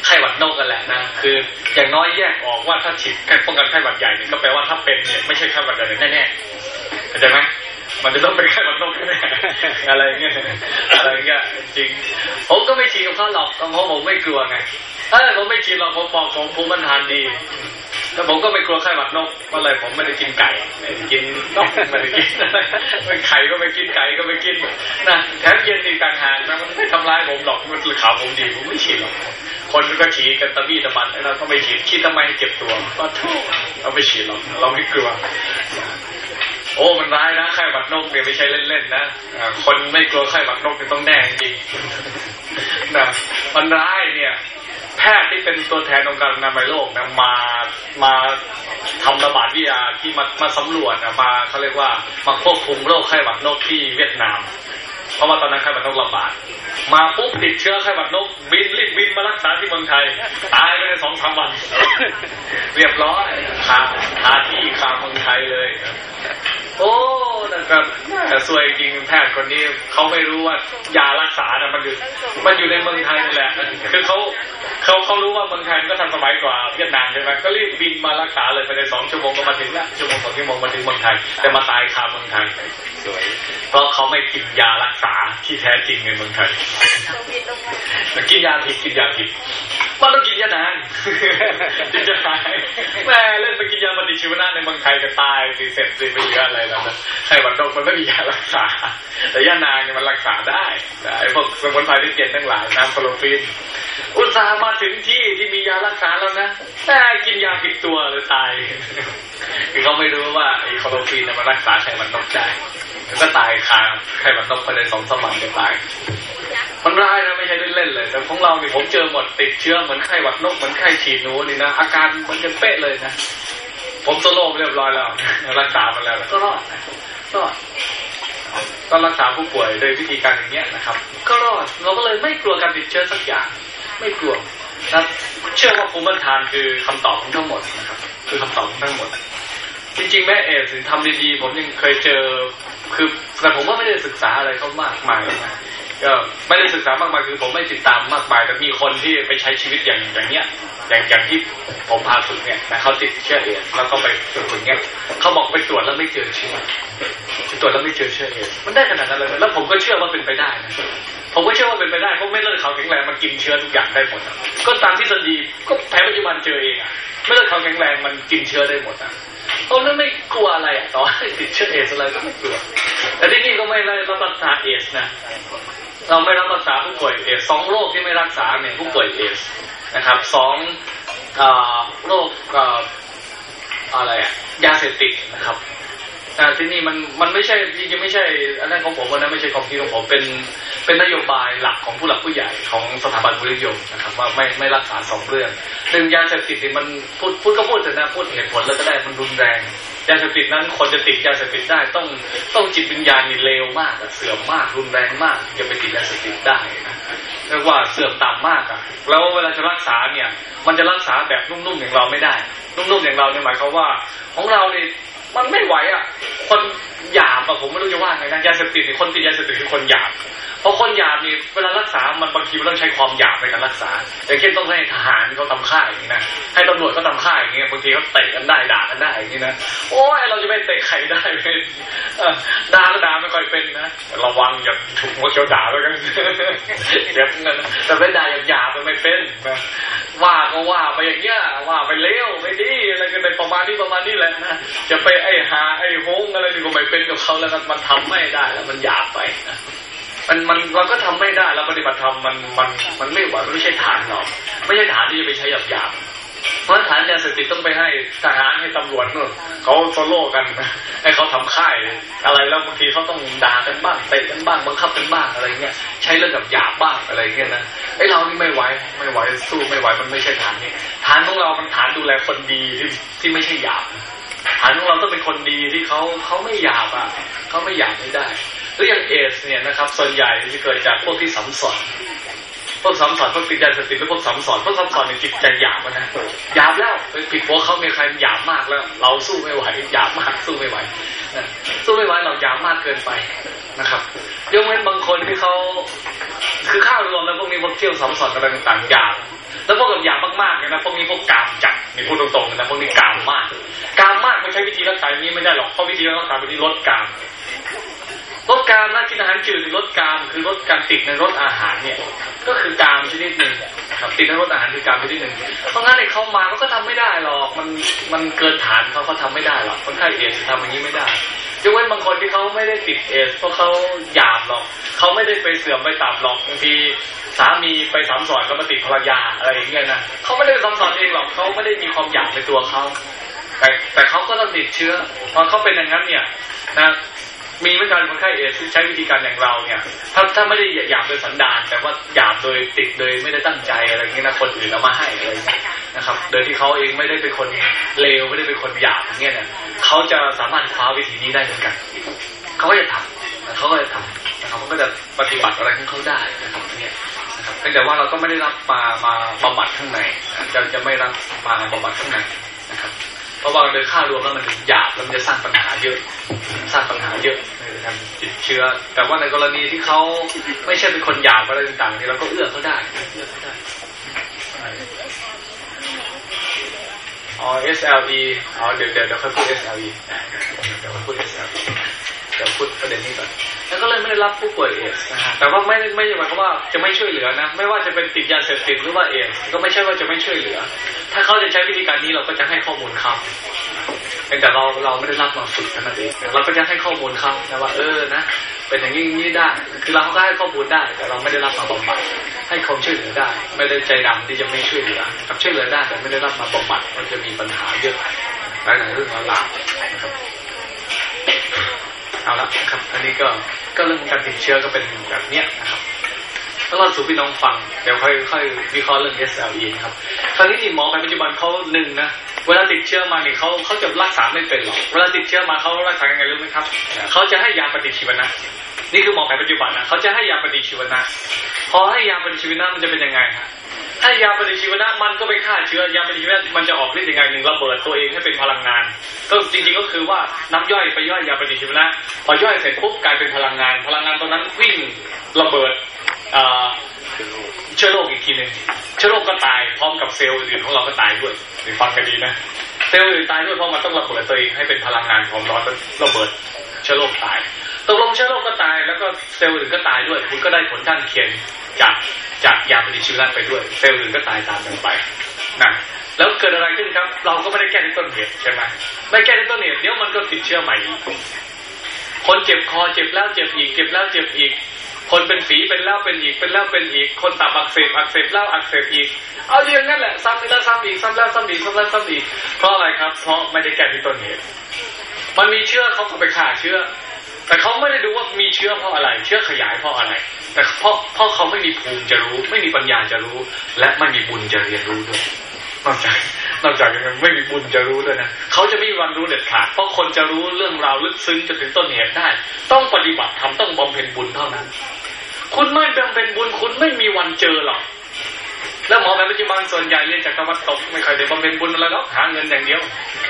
ไข้หวัดนกกันแหละนะคืออย่างน้อยแยกออกว่าถ้าฉีดป้องกันไข้หวัดใหญ่เนี่ยก็แปลว่าถ้าเป็นเนี่ยไม่ใช่ไข้หวัดใหญ่แน่ๆเข้าใจไหม มันจะต้องเป็นไข้หวัดนกแน่อะไรเงี้ยอะไรเงี้ยจริง ผมก็ไม่ฉีดกับเขาหรอกเพราะผมไม่กลัวไงเออผมไม่ฉีดหรอกผมบอกผมภูมิมันทานดีแล้วผมก็ไม่กลัวไข้หวัดนกก็เลยผมไม่ได้กินไก่ไม่ได้กินนกไม่ได้กินอะไรไข่ก็ไม่กินไก่ก็ไม่กินนะแถมเย็นอีกต่างหากนะมันไม่ทำร้ายผมหรอกมันขาวผมดีผมไม่ฉีดหรอกคนก็ฉีดกันตะบี้ตะบันเราก็ไม่ฉีดฉีดทำไมให้เจ็บตัวก็ทุกเราไม่ฉีดหรอกเราไม่กลัว โอ้มันร้ายนะไข้หวัดนกเนี่ยไม่ใช่เล่นๆนะคนไม่กลัวไข้หวัดนกเนี่ยต้องแน่จริงนะมันร้ายเนี่ย แพทย์ที่เป็นตัวแทนองค์การอนามัยโลกนะมามาทำระบาดวิทยาที่มามาสำรวจนะมาเขาเรียกว่ามาควบคุมโรคไข้หวัดนกที่เวียดนาม เพราะว่าตอนนั้นไข้หวัดนกระบาดมาปุ๊บติดเชื้อไข้หวัดนก บินรีบบินมารักษาที่เมืองไทย ตายไปในสองสามวัน เรียบร้อยคาคาที่คาเมืองไทยเลย โอ้นะครับแต่สวยจริงแพทย์คนนี้เขาไม่รู้ว่ายารักษานะมันอยู่มันอยู่ในเมืองไทยนี่แหละ คือเขาเขาเขารู้ว่าเมืองไทยก็ทันสมัยกว่าเวียดนามใช่ไหมก็รีบบินมารักษาเลยภายในสองชั่วโมงก็มาถึงละชั่วโมงสองชั่วโมงมาถึงเมืองไทยแต่มาตายคาเมืองไทยสวยเพราะเขาไม่กินยารักษาที่แท้จริงในเมืองไทยกินยาผิดกินยาผิดมันต้องกินยานานถึงจะหายแม่เล่นไปกินยาปฏิชีวนะในเมืองไทยก็ตายสิเสร็จสิไปเหลืออะไรแล้วนะไข้หวัดนกมันไม่มียารักษา แต่ยานางเนี่ยมันรักษาได้ไอ้พวกสมุนไพรที่เย็นทั้งหลายน้ำโคโลฟิน อุตส่าห์มาถึงที่ที่มียารักษาแล้วนะแต่กินยาผิดตัวเลยตายคือเขาไม่รู้ว่าไอ้โคโลฟินมันรักษาไข้หวัดนกได้ก็ตายคาไข้หวัดนกภายในสองสามวันก็ตายมันร้ายนะไม่ใช่เล่นๆเลย แต่ของเราเนี่ยผมเจอหมดติดเชื้อเหมือนไข้หวัดนกเหมือนไข้ฉีดหนูนี่นะอาการมันจะเป๊ะเลยนะ ผมโซโล่เรียบร้อยแล้ว รักษามันแล้วก็รอดนะรอดก็รักษาผู้ป่วยโดยวิธีการอย่างเงี้ยนะครับ ก็รอดเราก็เลยไม่กลัวการติดเชื้อสักอย่าง ไม่กลัวนะเชื่อว่าภูมิต้านทานคือคำตอบของทั้งหมดนะครับ คือคำตอบของทั้งหมด จริงๆแม่เอสทำดีๆผมยังเคยเจอคือแต่ผมว่าไม่ได้ศึกษาอะไรเขามากมายนะ ก็ไม่ได้ศึกษามากมายคือผมไม่ติดตามมากมายแต่มีคนที่ไปใช้ชีวิตอย่างอย่างเนี้ย อย่างอย่างที่ผมพาฝึกเนี่ยนะเขาติดเชื้อเอสแล้วก็ไปฝึกเนี้ยเขาบอกไปตรวจแล้วไม่เจอเชื้อไปตรวจแล้วไม่เจอเชื้อเอสมันได้ขนาดนั้นเลยแล้วผมก็เชื่อว่าเป็นไปได้นะผมก็เชื่อว่าเป็นไปได้เพราะไม่เลือดเขาแข็งแรงมันกินเชื้อทุกอย่างได้หมดก็ตามทฤษฎีก็แผลปัจจุบันเจอเองอะไม่เลือดเขาแข็งแรงมันกินเชื้อได้หมดอะเพราะนั้นไม่กลัวอะไรอะต่อให้ติดเชื้อเอสอะไรก็ไม่กลัวแต่ที่นี่ก็ไม่ได้รับรักษาเอสนะ เราไม่รับรักษาผู้ป่วยเอสสองโรคที่ไม่รักษาเนี่ยผู้ป่วยเอสนะครับสองโรคอะไรอะยาเสพติดนะครับที่นี่มันมันไม่ใช่จริงๆไม่ใช่อันนั้นของผมวันนั้นไม่ใช่ความคิดของผมเป็นเป็นนโยบายหลักของผู้หลักผู้ใหญ่ของสถาบันบริยมนะครับว่าไม่ไม่รักษาสองเรื่องหนึ่งยาเสพติดมันพูดพูดก็พูดแต่นะพูดเหตุผลแล้วก็ได้มันรุนแรง ยาเสพติดนั้นคนจะติดยาเสพติดได้ต้องต้องจิตวิญญาณนี่เลวมากเสื่อมมากรุนแรงมากจะไปติดยาเสพติดได้นะเรียกว่าเสื่อมต่ำมากอะแล้วเวลาจะรักษาเนี่ย มันจะรักษาแบบนุ่มๆอย่างเราไม่ได้ นุ่มๆอย่างเราเนี่ยหมายความว่า ของเราเนี่ยมันไม่ไหวอะ คนหยาบอะผมไม่รู้จะว่าไงนะยาเสพติดคนติดยาเสพติดคือคนหยาบ เพราะคนหยาบนี่เวลารักษา มันบางทีมันต้องใช้ความหยาบในการรักษา อย่างเช่นต้องให้ทหารเขาทำค่ายอย่างนี้นะ ให้ตำรวจเขาทำค่ายอย่างนี้บางทีเขาเตะกันได้ด่ากันได้อย่างนี้นะ โอ้ยเราจะไปเตะใครได้เป็นด่าก็ด่าไม่ค่อยเป็นนะ ระวังอย่าถูกมดเขียวด่าแล้วกันเดี๋ยวนั้นแต่ไม่ด่าหยาบๆไม่เป็นนะว่าก็ว่าไปอย่างเงี้ยว่าไปเลี้ยวไม่ดีอะไรกันไปประมาณนี้ประมาณนี้แหละนะจะไปไอ้หาไอ้โฮงอะไรนี่ก็ไม่เป็นกับเขาแล้วมันทำไม่ได้แล้วมันหยาบไปนะ มันมันเราก็ทำไม่ได้แล้วปฏิบัติธรรมมันมันมันไม่ไหวมันไม่ใช่ฐานหรอกไม่ใช่ฐานที่จะไปใช้หยาบหยาบเพราะฐานยาเสพติดต้องไปให้ทหารให้ตำรวจนู่นเขาโซโล่กันให้เขาทำค่าย อะไรแล้วบางทีเขาต้องด่ากันบ้างเตะกันบ้างบังคับกันบ้างอะไรเงี้ยใช้เรื่องกับหยาบบ้างอะไรเงี้ยนะไอ้เรานี่ไม่ไหวไม่ไหวสู้ไม่ไหวมันไม่ใช่ฐานนี้ฐานของเรามันฐานดูแลคนดีที่ที่ไม่ใช่หยาบฐานของเราต้องเป็นคนดีที่เขาเขาไม่หยาบอะเขาไม่หยาบไม่ได้ หรืออย่างเอสเนี่ยนะครับ ส่วนใหญ่จะเกิดจากพวกที่สัมสอนพวกสัมสอนพวกติดยาเสพติดหรือพวกสัมสอนพวกสัมสอนในจิตใจหยาบนะหยาบแล้วไปผิดหัวเขามีใครหยาบมากแล้ว เราสู้ไม่ไหวหยาบมากสู้ไม่ไหวนะสู้ไม่ไหวเราหยาบมากเกินไปนะครับยกเว้นบางคนที่เขาคือข้าวรวมแล้วพวกนี้พวกเที่ยวสัมสอนอะไรต่างๆหยาบแล้วพวกกับหยาบมากๆเนี่ยนะพวกนี้พวกกามจัดมีพูดตรงๆนะพวกนี้กามมากกามมากไม่ใช่วิธีรักษาอย่างนี้ไม่ได้หรอกเพราะวิธีรักษาแบบนี้ลดกาม ลดการนะกินอาหารจืดหรือลดการคือลดการติดในรสอาหารเนี่ย ก็คือการชนิดหนึ่งครับติดในรสอาหารคือการชนิดหนึ่งเพราะงั้นในเขามาเขาก็ทำไม่ได้หรอกมันมันเกินฐานเขาเขาทาไม่ได้หรอกคนไข้เอสทำอย่างนี้ไม่ได้ยกเว้นบางคนที่เขาไม่ได้ติดเอสเพราะเขาหยาบหรอกเขาไม่ได้ไปเสื่อมไปตับหรอกบางทีสามีไปสามสอนก็มาติดภรรยาอะไรอย่างเงี้ยนะเขาไม่ได้สามสอนเองหรอกเขาไม่ได้มีความหยาบในตัวเขาแต่แต่เขาก็ต้องติดเชื้อพอเขาเป็นอย่างนั้นเนี่ยนะ มีเหมือนกันคนไข้เอสที่ใช้วิธีการอย่างเราเนี่ย ถ้าถ้าไม่ได้หยาบโดยสันดาน แต่ว่าหยาบโดยติดโดยไม่ได้ตั้งใจอะไรเงี้ยนะคนอื่นเอามาให้อะไรเงี้ยนะครับ โดยที่เขาเองไม่ได้เป็นคนเลวไม่ได้เป็นคนหยาบอย่างเงี้ยเนี่ยเขาจะสามารถคว้าวิธีนี้ได้เหมือนกันเขาก็จะทำเขาก็จะทำนะครับเขาก็จะปฏิบัติอะไรของเขาได้นะครับเนี่ยแต่ว่าเราก็ไม่ได้รับมามาบำบัดข้างในจะจะไม่รับมาบำบัดข้างในนะครับ เพราะว่าโดยค่ารวมแล้วมันหยาบแล้วมันจะสร้างปัญหาเยอะ สร้างปัญหาเยอะในการติดเชื้อ แต่ว่าในกรณีที่เขาไม่ใช่เป็นคนหยาบอะไรต่างๆนี่เราก็เอื้อเขาได้เอื้อเขาได้อ๋อ SLE อ๋อเดี๋ยวเดี๋ยวเดี๋ยวค่อยพูด SLE เดี๋ยวค่อยพูด ดี๋ยวพูดประเด็นนี้ก่อนแล้วก็เลยไม่ได้รับผู้ป่วยเอสนะฮะแต่ว่าไม่ไม่ใช่หมายความว่าจะไม่ช่วยเหลือนะ ไม่ว่าจะเป็นติดยาเสพติดหรือว่าเอสก็ไม่ใช่ว่าจะไม่ช่วยเหลือ ถ้าเขาจะใช้วิธีการนี้เราก็จะให้ข้อมูลเขาแต่เราเราไม่ได้รับมาฝึกนั่นเองเราก็จะให้ข้อมูลเขานะว่าเออนะเป็นอย่างนี้นี้ได้ คือเราก็ให้ข้อมูลได้ แต่เราไม่ได้รับมาบำบัดให้ความช่วยเหลือได้ ไม่ได้ใจดำที่จะไม่ช่วยเหลือกับช่วยเหลือได้แต่ไม่ได้รับมาบำบัดมันจะมีปัญหาเยอะหลายๆเรื่องหลายนะครับ เอาละครับ อันนี้ก็ก็เรื่องการติดเชื้อก็เป็นแบบเนี้ยนะครับแล้วเราสู่พี่น้องฟัง เดี๋ยวค่อยค่อยวิเคราะห์เรื่อง SLE นะครับคราวนี้ที่หมอปัจจุบันเขาหนึ่งนะ เวลาติดเชื้อมาเนี่ยเขาเขาจะรักษาไม่เป็นหรอก เวลาติดเชื้อมาเขารักษายังไงรู้ไหมครับ เขาจะให้ยาปฏิชีวนะ นี่คือหมอแผนปัจจุบันนะเขาจะให้ยาปฏิชีวนะ พอให้ยาปฏิชีวนะมันจะเป็นยังไงฮะ ถ้ายาปฏิชีวนะมันก็ไปฆ่าเชื้อยาปฏิชีวนะมันจะออกฤทธิ์ยังไงหนึ่งระเบิดตัวเองให้เป็นพลังงาน ก็จริงๆก็คือว่าน้ำย่อยไปย่อยยาปฏิชีวนะพอย่อยเสร็จปุ๊บกลายเป็นพลังงาน พลังงานตรงนั้นวิ่งระเบิดเชื้อโรคอีกทีหนึ่งเชื้อโรคก็ตายพร้อมกับเซลล์อื่นของเราก็ตายด้วยหรือฟังกันดีนะเซลล์อื่นตายด้วยเพราะมันต้องระเบิดตัวเองให้เป็นพลังงานความร้อนระเบิดเชื้อโรคตายตกลงเชื้อโรคก็ตายแล้วก็เซลล์อื่นก็ตายด้วย คุณก็ได้ผลข้างเคียงจาก จากยาปฏิชีวนะไปด้วยเซลล์อื่นก็ตายตามกันไปนะแล้วเกิดอะไรขึ้นครับ เราก็ไม่ได้แก้ที่ต้นเหตุใช่ไหมไม่แก้ที่ต้นเหตุเดี๋ยวมันก็ติดเชื้อใหม่อีกคนเจ็บคอเจ็บแล้วเจ็บอีกเจ็บแล้วเจ็บอีก คนเป็นฝีเป็นแล้วเป็นอีกเป็นแล้วเป็นอีก คนตับอักเสบอักเสบแล้วอักเสบอีก เอาเรื่องนั้นแหละซ้ำแล้วซ้ำอีกซ้ำแล้วซ้ำอีกซ้ำแล้วซ้ำอีกเพราะอะไรครับ เพราะไม่ได้แก้ที่ต้นเหตุมันมีเชื้อเขาก็ไปฆ่าเชื้อ แต่เขาไม่ได้ดูว่ามีเชื้อเพราะอะไร เชื้อขยายเพราะอะไร แต่เพราะเพราะเขาไม่มีภูมิจะรู้ ไม่มีปัญญาจะรู้ และไม่มีบุญจะเรียนรู้ด้วยนอกจากนอกจากยังไม่มีบุญจะรู้ด้วยนะเขาจะไม่มีวันรู้เด็ดขาดเพราะคนจะรู้เรื่องราวลึกซึ้งจนถึงต้นเหตุได้ ต้องปฏิบัติทำต้องบำเพ็ญบุญเท่านั้น คุณไม่บำเพ็ญบุญคุณไม่มีวันเจอหรอกแล้วหมอแบบปัจจุบันส่วนใหญ่เรียนจากตะวันตกไม่เคยได้บำเพ็ญบุญอะไรหรอกหาเงินอย่างเดียว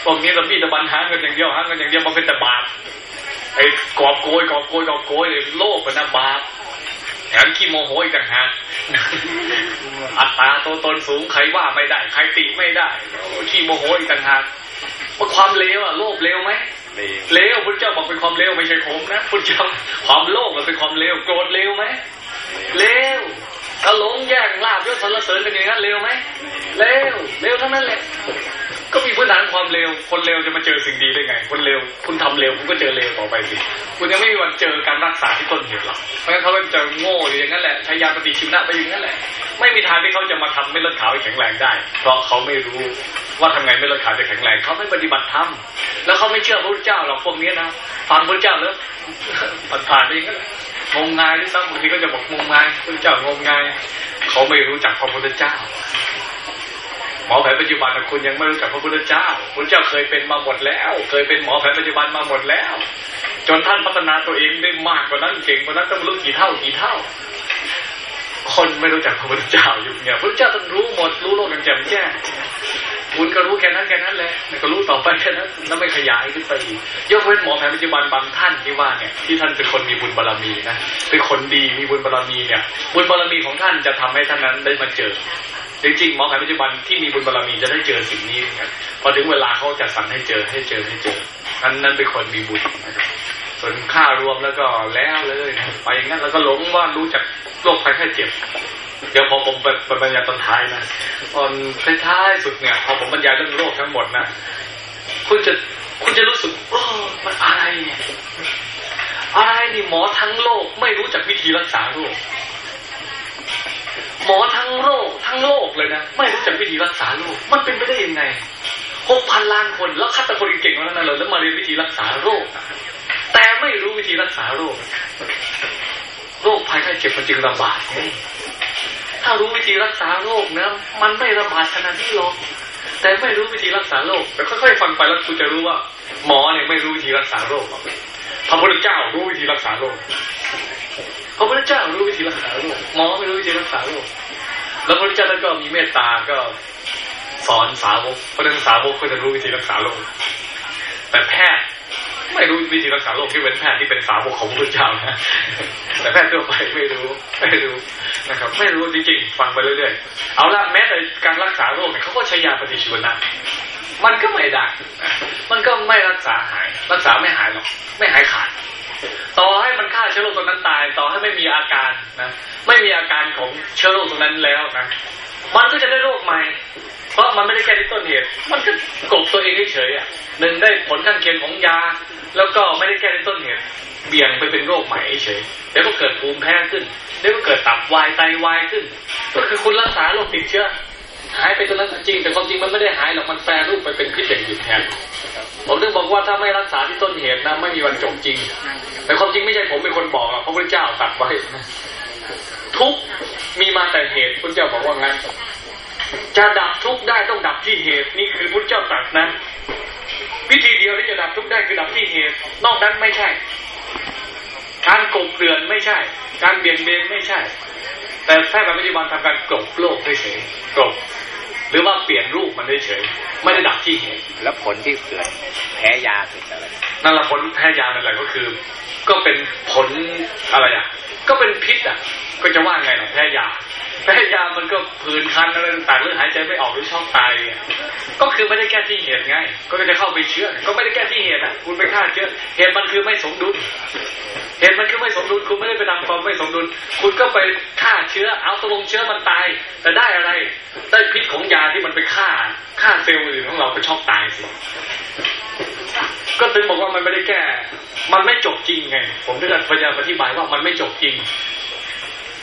พวกนี้เราพี่ตะบันหาเงินอย่างเดียวหาเงินอย่างเดียวบำเพ็ญแต่บาปไอ้กอบโกยกอบโกยกอบโกยเลยโลภเป็นบาป แถมขี้โมโหอีกต่างหากอัตตาตัวตนสูงใครว่าไม่ได้ ใครติไม่ได้ขี้โมโหอีกต่างหากว่าความเลวอะโลภเลวไหมเลวพุทธเจ้าบอกเป็นความเลวไม่ใช่ผมนะพุทธเจ้าความโลภมันเป็นความเลวโกรธเลวไหมเลวถ้าหลงแย่งลาบยศสรรเสริญเป็นอย่างนั้นเลวไหมเลวเลวทั้งนั้นแหละ ก็มีพื้นฐานความเลวคนเลวจะมาเจอสิ่งดีได้ไง คนเลวคุณทำเลวคุณก็เจอเลวต่อไปสิ คุณยังไม่มีวันเจอการรักษาที่ต้นเหตุหรอก เพราะงั้นเขาจะโง่อยู่อย่างนั้นแหละใช้ยาปฏิชีวนะไปอย่างนั้นแหละ ไม่มีทางที่เขาจะมาทำเม็ดเลือดขาวแข็งแรงได้ เพราะเขาไม่รู้ว่าทำไงเม็ดเลือดขาวจะแข็งแรง เขาไม่ปฏิบัติธรรม แล้วเขาไม่เชื่อพระพุทธเจ้าหรอกพวกนี้นะ ฟังพระเจ้าแล้วผ่านๆไปอย่างนั้นงมงายด้วยซ้ำบางทีก็จะบอกงมงายพระเจ้างมงาย เขาไม่รู้จักพระพุทธเจ้า มอแผนปัจจุบันคุณยังไม่รู้จักพระพุทธเจ้าพระเจ้าเคยเป็นมาหมดแล้ว เคยเป็นหมอแผนปัจจุบันมาหมดแล้ว จนท่านพัฒนาตัวเองได้มากกว่านั้นเก่งกว่านั้นต้องรู้กี่เท่ากี่เท่า คนไม่รู้จักพระพุทธเจ้าอยู่เนี่ยพระเจ้าต้องรู้หมดรู้โลกอย่างแจ่มแจ้งคุณก็รู้แค่นั้นแค่นั้นแหละก็รู้ต่อไปแค่นั้นแล้วไม่ขยายขึ้นไปอีกยกเว้นหมอแผนปัจจุบันบางท่านที่ว่าเนี่ยที่ท่านเป็นคนมีบุญบารรมีนะเป็นคนดีมีบุญบารรมีเนี่ย บุญบารรมีของท่านจะทำให้ท่านนั้นได้มาเจอ จริงๆหมอแผนปัจจุบันที่มีบุญบารรมีจะได้เจอสิ่งนี้นะครับพอถึงเวลาเขาจะสั่งให้เจอให้เจอให้เจอนั้นนั้นเป็นคนมีบุญนะครับส่วนค่ารวมแล้วก็แล้วเลยไปอย่างนั้นแล้วก็หลงว่ารู้จักโรคภัยแค่เจ็บ เดี๋ยวพอผมบรรยายตอนท้ายนะตอนท้ายสุดเนี่ยพอผมบรรยายเรื่องโรคทั้งหมดนะคุณจะคุณจะรู้สึกโอ้มันอะไรเนี่ยอะไรนี่หมอทั้งโลกไม่รู้จักวิธีรักษาโรค หมอทั้งโรคทั้งโลกเลยนะไม่รู้จักวิธีรักษาโรคมันเป็นไปได้ยังไงหกพันล้านคนแล้วคัดตะคนเก่งมาแล้วนั่นเลยแล้วมาเรียนวิธีรักษาโรค แต่ไม่รู้วิธีรักษาโรค โรคภัยไข้เจ็บมันจึงระบาดไงถ้ารู้วิธีรักษาโรคนะมันไม่ระบาดขนาดนี้หรอกแต่ไม่รู้วิธีรักษาโรคแต่ค่อยๆฟังไปแล้วคุณจะรู้ว่า หมอเนี่ยไม่รู้วิธีรักษาโรคพระพุทธเจ้ารู้วิธีรักษาโรค พระพุทธเจ้ารู้วิธีรักษาโรคหมอไม่รู้วิธีรักษาโรคแล้วพระพุทธเจ้าท่านก็มีเมตตาก็สอนสาวกเพราะนั้นสาวกก็จะรู้วิธีรักษาโรคแต่แพทย์ไม่รู้วิธีรักษาโรคที่เป็นแพทย์ที่เป็นสาวกของพระเจ้านะแต่แพทย์ทั่วไปไม่รู้ไม่รู้นะครับ ไม่รู้จริงๆฟังไปเรื่อยๆเอาละแม้แต่การรักษาโรคเนี่ยเขาก็ใช้ยาปฏิชีวนะมันก็ไม่ได้มันก็ไม่รักษาหาย รักษาไม่หายหรอกไม่หายขาด ต่อให้มันฆ่าเชื้อโรคตรงนั้นตาย ต่อให้ไม่มีอาการนะไม่มีอาการของเชื้อโรคตรงนั้นแล้วนะมันก็จะได้โรคใหม่ เพราะมันไม่ได้แก้ที่ต้นเหตุ มันก็กบตัวเองเฉยอะหนึ่งได้ผลข้างเคียงของยา แล้วก็ไม่ได้แก้ที่ต้นเหตุ เบี่ยงไปเป็นโรคใหม่เฉยเดี๋ยวก็เกิดภูมิแพ้ขึ้นเดี๋ยวก็เกิดตับวายไตวายขึ้น ก็คือคุณรักษาโรคติดเชื้อ หายไปตรงนั้นจริง แต่ความจริงมันไม่ได้หายหรอกมันแปรรูปไปเป็นพิษอย่างอื่นแทนผมถึงบอกว่าถ้าไม่รักษาที่ต้นเหตุนะไม่มีวันจบจริง แต่ความจริงไม่ใช่ผมเป็นคนบอกหรอกพระพุทธเจ้าตรัสไว้ทุกมีมาแต่เหตุพระเจ้าบอกว่างั้นจะดับทุกได้ต้องดับที่เหตุนี่คือพระเจ้าตรัสนะวิธีเดียวที่จะดับทุกได้คือดับที่เหตุ นอกนั้นไม่ใช่ การกบเกลื่อนไม่ใช่ การเบี่ยงเบนไม่ใช่ แต่แพทย์ปัจจุบันทำการกลบโลกเฉยๆกลบหรือว่าเปลี่ยนรูปมันเฉยๆไม่ได้ดับที่เหตุแล้วผลที่เกิดแพ้ยาเกิดจากอะไรนั่นแหละผลแพ้ยานั่นแหละก็คือ ก็เป็นผลอะไรอะ ก็เป็นพิษอะ ก็จะว่าไงล่ะแพ้ยาแพ้ยามันก็ผื่นคันอะไรต่างๆหรือหายใจไม่ออกหรือช็อกตายอะก็คือไม่ได้แก้ที่เหตุไง ก็จะเข้าไปเชื้อก็ไม่ได้แก้ที่เหตุอะคุณไปฆ่าเชื้อเหตุมันคือไม่สมดุลเหตุมันคือไม่สมดุลคุณไม่ได้ไปทำความไม่สมดุล คุณก็ไปฆ่าเชื้อเอาตกลงเชื้อมันตาย แต่ได้อะไรได้พิษของยาที่มันไปฆ่าฆ่าเซลล์อื่นของเราไปช็อกตายสิก็ถึงบอกว่ามันไม่ได้แก้ มันไม่จบจริงไง ผมได้พยายามอธิบายว่ามันไม่จบจริง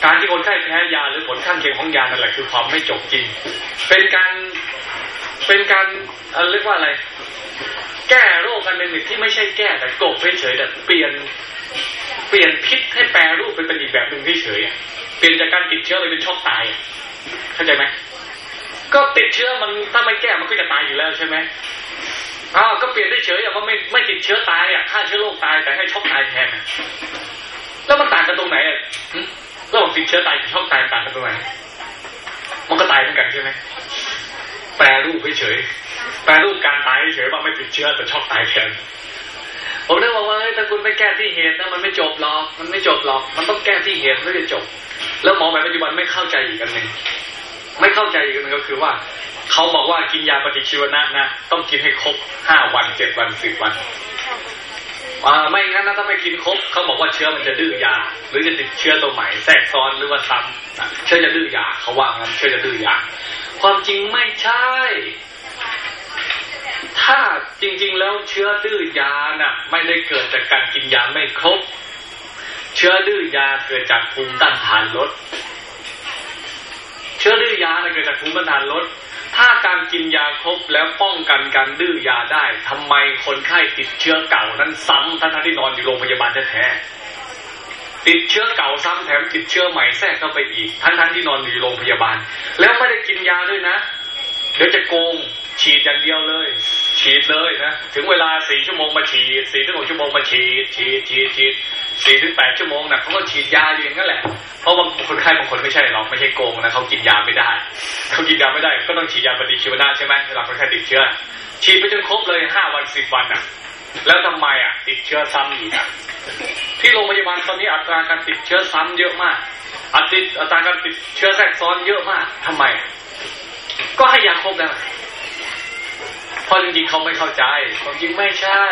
การที่คนไข้แพ้ยาหรือผลข้างเคียงของยานั่นแหละคือความไม่จบจริง เป็นการเป็นการเรียกว่าอะไร แก้โรคอันหนึ่งที่ไม่ใช่แก้แต่กบเฉยๆแต่เปลี่ยนเปลี่ยนพิษให้แปรรูปไปเป็นอีกแบบหนึ่งเฉยๆเปลี่ยนจากการติดเชื้อไปเป็นช็อกตายเข้าใจไหมก็ติดเชื้อมันถ้าไม่แก้มันก็จะตายอยู่แล้วใช่ไหมอ้าวก็เปลี่ยนได้เฉยอะว่าไม่ไม่ติดเชื้อตายอะฆ่าเชื้อโรคตายแต่ให้ช็อกตายแทนแล้วมันต่างกันตรงไหนอะ หึระหว่างติดเชื้อตายช็อกตายต่างกันตรงไหนมันก็ตายเหมือนกันใช่ไหมแปรรูปเฉยแปรรูปการตายเฉยว่าไม่ติดเชื้อแต่ช็อกตายแทนผมเลยบอกว่าถ้าคุณไม่แก้ที่เหตุนะมันไม่จบหรอกมันไม่จบหรอก มันต้องแก้ที่เหตุไม่ได้จบ แล้วหมอแบบปัจจุบันไม่เข้าใจอีกอันหนึ่งไม่เข้าใจอีกอันหนึงก็คือว่าเขาบอกว่ากินยาปฏิชีวนะนะต้องกินให้ครบห้าวันเจ็ดวันสิบวัน อ่าไม่งั้นนะถ้าไม่กินครบเขาบอกว่าเชื้อมันจะดื้อยา หรือจะติดเชื้อตัวใหม่แทรกซ้อนหรือว่าซ้ำเชื้อจะดื้อยาเขาว่างั้นเชื้อจะดื้อยา ความจริงไม่ใช่ ถ้าจริง ๆ แล้วเชื้อดื้อยาน่ะ ไม่ได้เกิดจากการกินยาไม่ครบ เชื้อดื้อยาเกิดจากภูมิต้านทานลด เชื้อดื้อยาเกิดจากภูมิต้านทานลด ถ้าการกินยาครบแล้วป้องกันการดื้อยาได้ทำไมคนไข้ติดเชื้อเก่านั้นซ้ำทั้งที่นอนอยู่โรงพยาบาลแท้ๆติดเชื้อเก่าซ้ำแถมติดเชื้อใหม่แทรกเข้าไปอีก ทั้งๆที่นอนอยู่โรงพยาบาล แล้วไม่ได้กินยาด้วยนะเดี๋ยวจะโกงฉีดอย่างเดียวเลย ฉีดเลยนะถึงเวลาสี่ชั่วโมงมาฉีดสี่ถึงหกชั่วโมงมาฉีดฉีดฉีดฉีดสี่ถึงแปดชั่วโมงนะเขาก็ฉีดยาอยู่อย่างนั้นแหละเพราะบางคนไข้บางคนไม่ใช่หรอกไม่ใช่โกงนะเขากินยาไม่ได้เขากินยาไม่ได้ก็ต้องฉีดยาปฏิชีวนะใช่ไหมเวลาคนไข้ติดเชื้อ ฉีดไปจนครบเลยห้าวันสิบวันอะ แล้วทำไมอะ ติดเชื้อซ้ำอีกอะที่โรงพยาบาลตอนนี้อัตราการติดเชื้อซ้ำเยอะมากอัตราอัตราการติดเชื้อแทรกซ้อนเยอะมากทำไม ก็ให้ยาครบแล้ว เพราะจริงๆเขาไม่เข้าใจความจริงไม่ใช่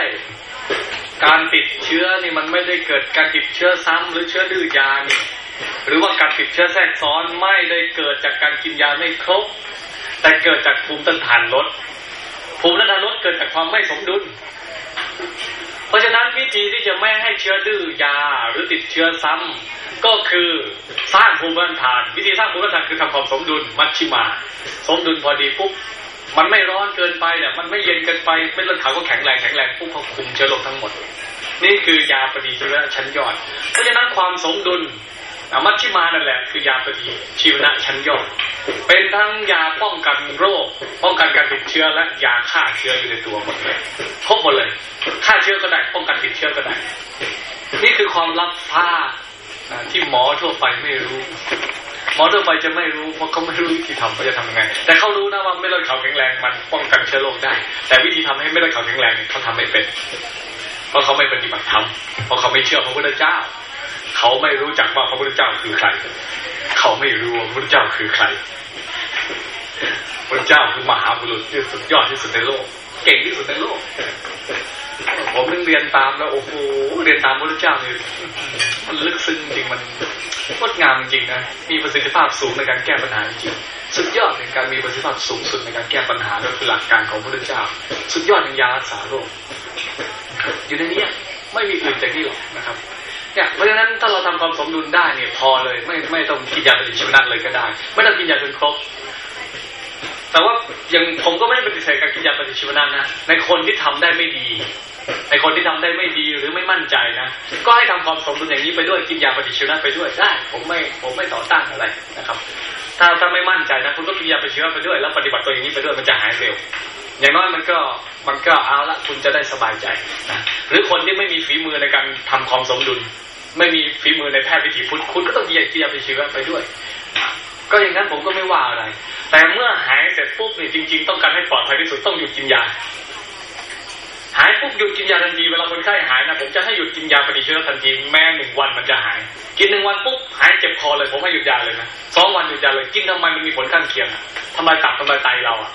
การติดเชื้อนี่มันไม่ได้เกิดการติดเชื้อซ้ำหรือเชื้อดื้อยานี่หรือว่าการติดเชื้อแทรกซ้อนไม่ได้เกิดจากการกินยาไม่ครบ แต่เกิดจากภูมิต้านทานลดภูมิต้านทานลดเกิดจากความไม่สมดุล เพราะฉะนั้นวิธีที่จะไม่ให้เชื้อดื้อยาหรือติดเชื้อซ้ำก็คือสร้างภูมิต้านทาน วิธีสร้างภูมิต้านทานคือทำความสมดุลมัชชิมา สมดุลพอดีปุ๊บ มันไม่ร้อนเกินไปเนี่ยมันไม่เย็นเกินไป ไม่เลือดขาก็แข็งแรงแข็งแรงปุ๊บเขาคุมเชื้อโรคทั้งหมด นี่คือยาปฏิชีวนะชั้นยอด เพราะฉะนั้นความสมดุลมัชชิมานั่นแหละคือยาปฏิชีวนะชั้นยอด เป็นทั้งยาป้องกันโรค ป้องกันการติดเชื้อและยาฆ่าเชื้ออยู่ในตัวหมดเลยครบหมดเลยฆ่าเชื้อก็ได้ป้องกันติดเชื้อก็ได้ นี่คือความลับผ้าที่หมอทั่วไปไม่รู้ หมอทั่วไปจะไม่รู้เพราะเขาไม่รู้วิธีทำเขาจะทำยังไง แต่เขารู้นะว่าไม่เลือดขาวแข็งแรงมันป้องกันเชื้อโรคได้ แต่วิธีทำให้ไม่เลือดขาวแข็งแรงเขาทำไม่เป็น เพราะเขาไม่ปฏิบัติธรรมเพราะเขาไม่เชื่อพระพุทธเจ้า เขาไม่รู้จักว่าพระพุทธเจ้าคือใคร เขาไม่รู้ว่าพระพุทธเจ้าคือใครพระเจ้าคือมหาบุรุษที่สุดยอดที่สุดในโลก เก่งที่สุดในโลกผมนึงเรียนตามแล้วโอ้โหเรียนตามพระพุทธเจ้าเนี่ยมันลึกซึ้งจริงมัน งดงามจริงนะ มีประสิทธิภาพสูงในการแก้ปัญหาจริง สุดยอดในการมีประสิทธิภาพสูงสุดในการแก้ปัญหาก็คือหลักการของพระพุทธเจ้า สุดยอดในยารักษาโรค อยู่ในนี้ไม่มีอื่นจากนี้หรอกนะครับ เนี่ยเพราะฉะนั้นถ้าเราทำความสมดุลได้เนี่ยพอเลยไม่ไม่ต้องกินยาปฏิชีวนะเลยก็ได้ ไม่ต้องกินยาจนครบ แต่ว่ายังผมก็ไม่ได้ปฏิเสธการกินยาปฏิชีวนะนะ ในคนที่ทำได้ไม่ดี ในคนที่ทำได้ไม่ดีหรือไม่มั่นใจนะก็ให้ทำความสมดุลอย่างนี้ไปด้วยกินยาปฏิชีวนะไปด้วยได้ ผมไม่ผมไม่ต่อต้านอะไรนะครับ ถ้าถ้าไม่มั่นใจนะคุณก็กินยาปฏิชีวนะไปด้วย แล้วปฏิบัติตัวอย่างนี้ไปด้วยมันจะหายเร็ว อย่างน้อยมันก็มันก็เอาละคุณจะได้สบายใจนะหรือคนที่ไม่มีฝีมือในการทำความสมดุล ไม่มีฝีมือในแพทย์วิถีพุทธคุณก็ต้องกินยากินยาปฏิชีวนะไปด้วยก็อย่างนั้นผมก็ไม่ว่าอะไร แต่เมื่อหายเสร็จปุ๊บนี่จริง ๆ ต้องการให้ปลอดภัยที่สุดต้องหยุดกินยา หายปุ๊บหยุดกินยาทันทีเวลาคนไข้หายนะผมจะให้หยุดกินยาปฏิชีวนะทันทีแม้หนึ่งวันมันจะหาย กินหนึ่งวันปุ๊บหายเจ็บคอเลยผมให้หยุดยาเลยนะสองวันหยุดยาเลยกินทำไมมันมีผลข้างเคียงอะทำลายตับทำลายไตเราอะ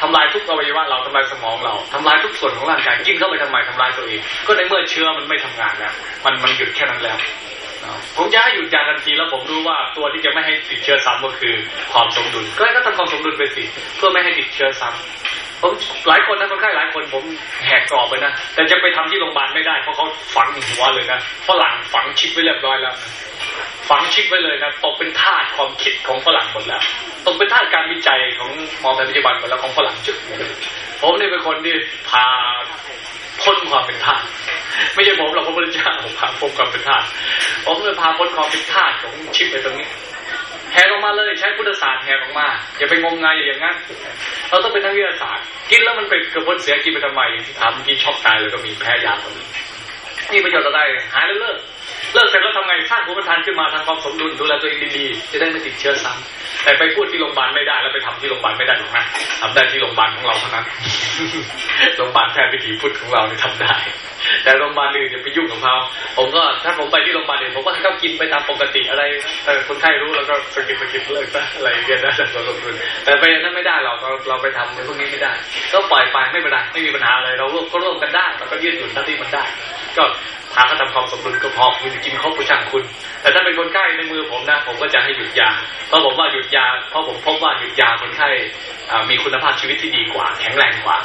ทำลายทุกอวัยวะเราทำลายสมองเราทำลายทุกส่วนของร่างกายกินเข้าไปทำไมทำลายตัวเองก็ในเมื่อเชื้อมันไม่ทำงานแล้วมันมันหยุดแค่นั้นแล้วผมจะให้หยุดยาทันทีแล้วผมรู้ว่าตัวที่จะไม่ให้ติดเชื้อซ้ำก็คือความสมดุลก็ให้ทำความสมดุลไปสิเพื่อไม่ให้ติดเชื้อซ้ำ ผมหลายคนนะคนไข้หลายคนผมแหกกรอบไปนะแต่จะไปทำที่โรงพยาบาลไม่ได้เพราะเขาฝังหัวเลยนะฝรั่งฝังชิปไว้เรียบร้อยแล้วฝังชิปไว้เลยนะตกเป็นทาสความคิดของฝรั่งหมดแล้วตกเป็นทาสการวิจัยของหมอแผนปัจจุบันหมดแล้วของฝรั่งจุดหมเนี่ยเป็นคนที่พาพ้นความเป็นทาสไม่ใช่ผมหรอกพระพุทธเจ้าผมพาพ้นความเป็นทาสผมเลยพาพ้นความเป็นทาสของชิปไปตรงนี้ แทงออกมาเลยใช้พุทธศาสตร์แทงออกมาอย่าไปงมงายอย่างนั้นเราต้องเป็นนักวิทยาศาสตร์กินแล้วมันเป็นกระพ้นเสียกินไปทำไมอย่างที่ถามกินช็อกตายเลยก็มีแพ้ยาตัวนี้นี่ประโยชน์เราไรหายแล้วเลิกเลิกเสร็จแล้วทำไงสร้างภูมิต้านทานขึ้นมาทำความสมดุลดูแลตัวเองดีๆจะได้ไม่ติดเชื้อซ้ำ แต่ไปพูดที่โรงพยาบาลไม่ได้แล้วไปทำที่โรงพยาบาลไม่ได้หรอกนะทำได้ที่โรงพยาบาลของเราเท่านั้น โรงพยาบาลแพทย์วิถีพุทธของเราเนี่ยทำได้ แต่โรงพยาบาลอื่นอย่าไปยุ่งกับเขาผมก็ถ้าผมไปที่โรงพยาบาลอื่นผมก็ให้เขากินไปตามปกติอะไรเออคนไข้รู้แล้วก็กระซิบกระซิบเลิกซะอะไรเงี้ยนะจากตัวลงทุนแต่ไปนั้นไม่ได้เราเราไปทำในพวกนี้ไม่ได้ ก็ปล่อยไปไม่เป็นไรไม่มีปัญหาอะไรเราร่วมก็ร่วมกันได้เราก็ยืดหยุ่นเท่าที่มันได้ ก็พาเขาทำความสมดุลก็พอคุณจะกินครบก็ช่างคุณ แต่ถ้าเป็นคนไข้ในมือผมนะ ผมก็จะให้หยุดยาเพราะผมว่าหยุดยาเพราะผมพบว่าหยุดยาคนไข้มีคุณภาพชีวิตที่ดีกว่า แข็งแรงกว่า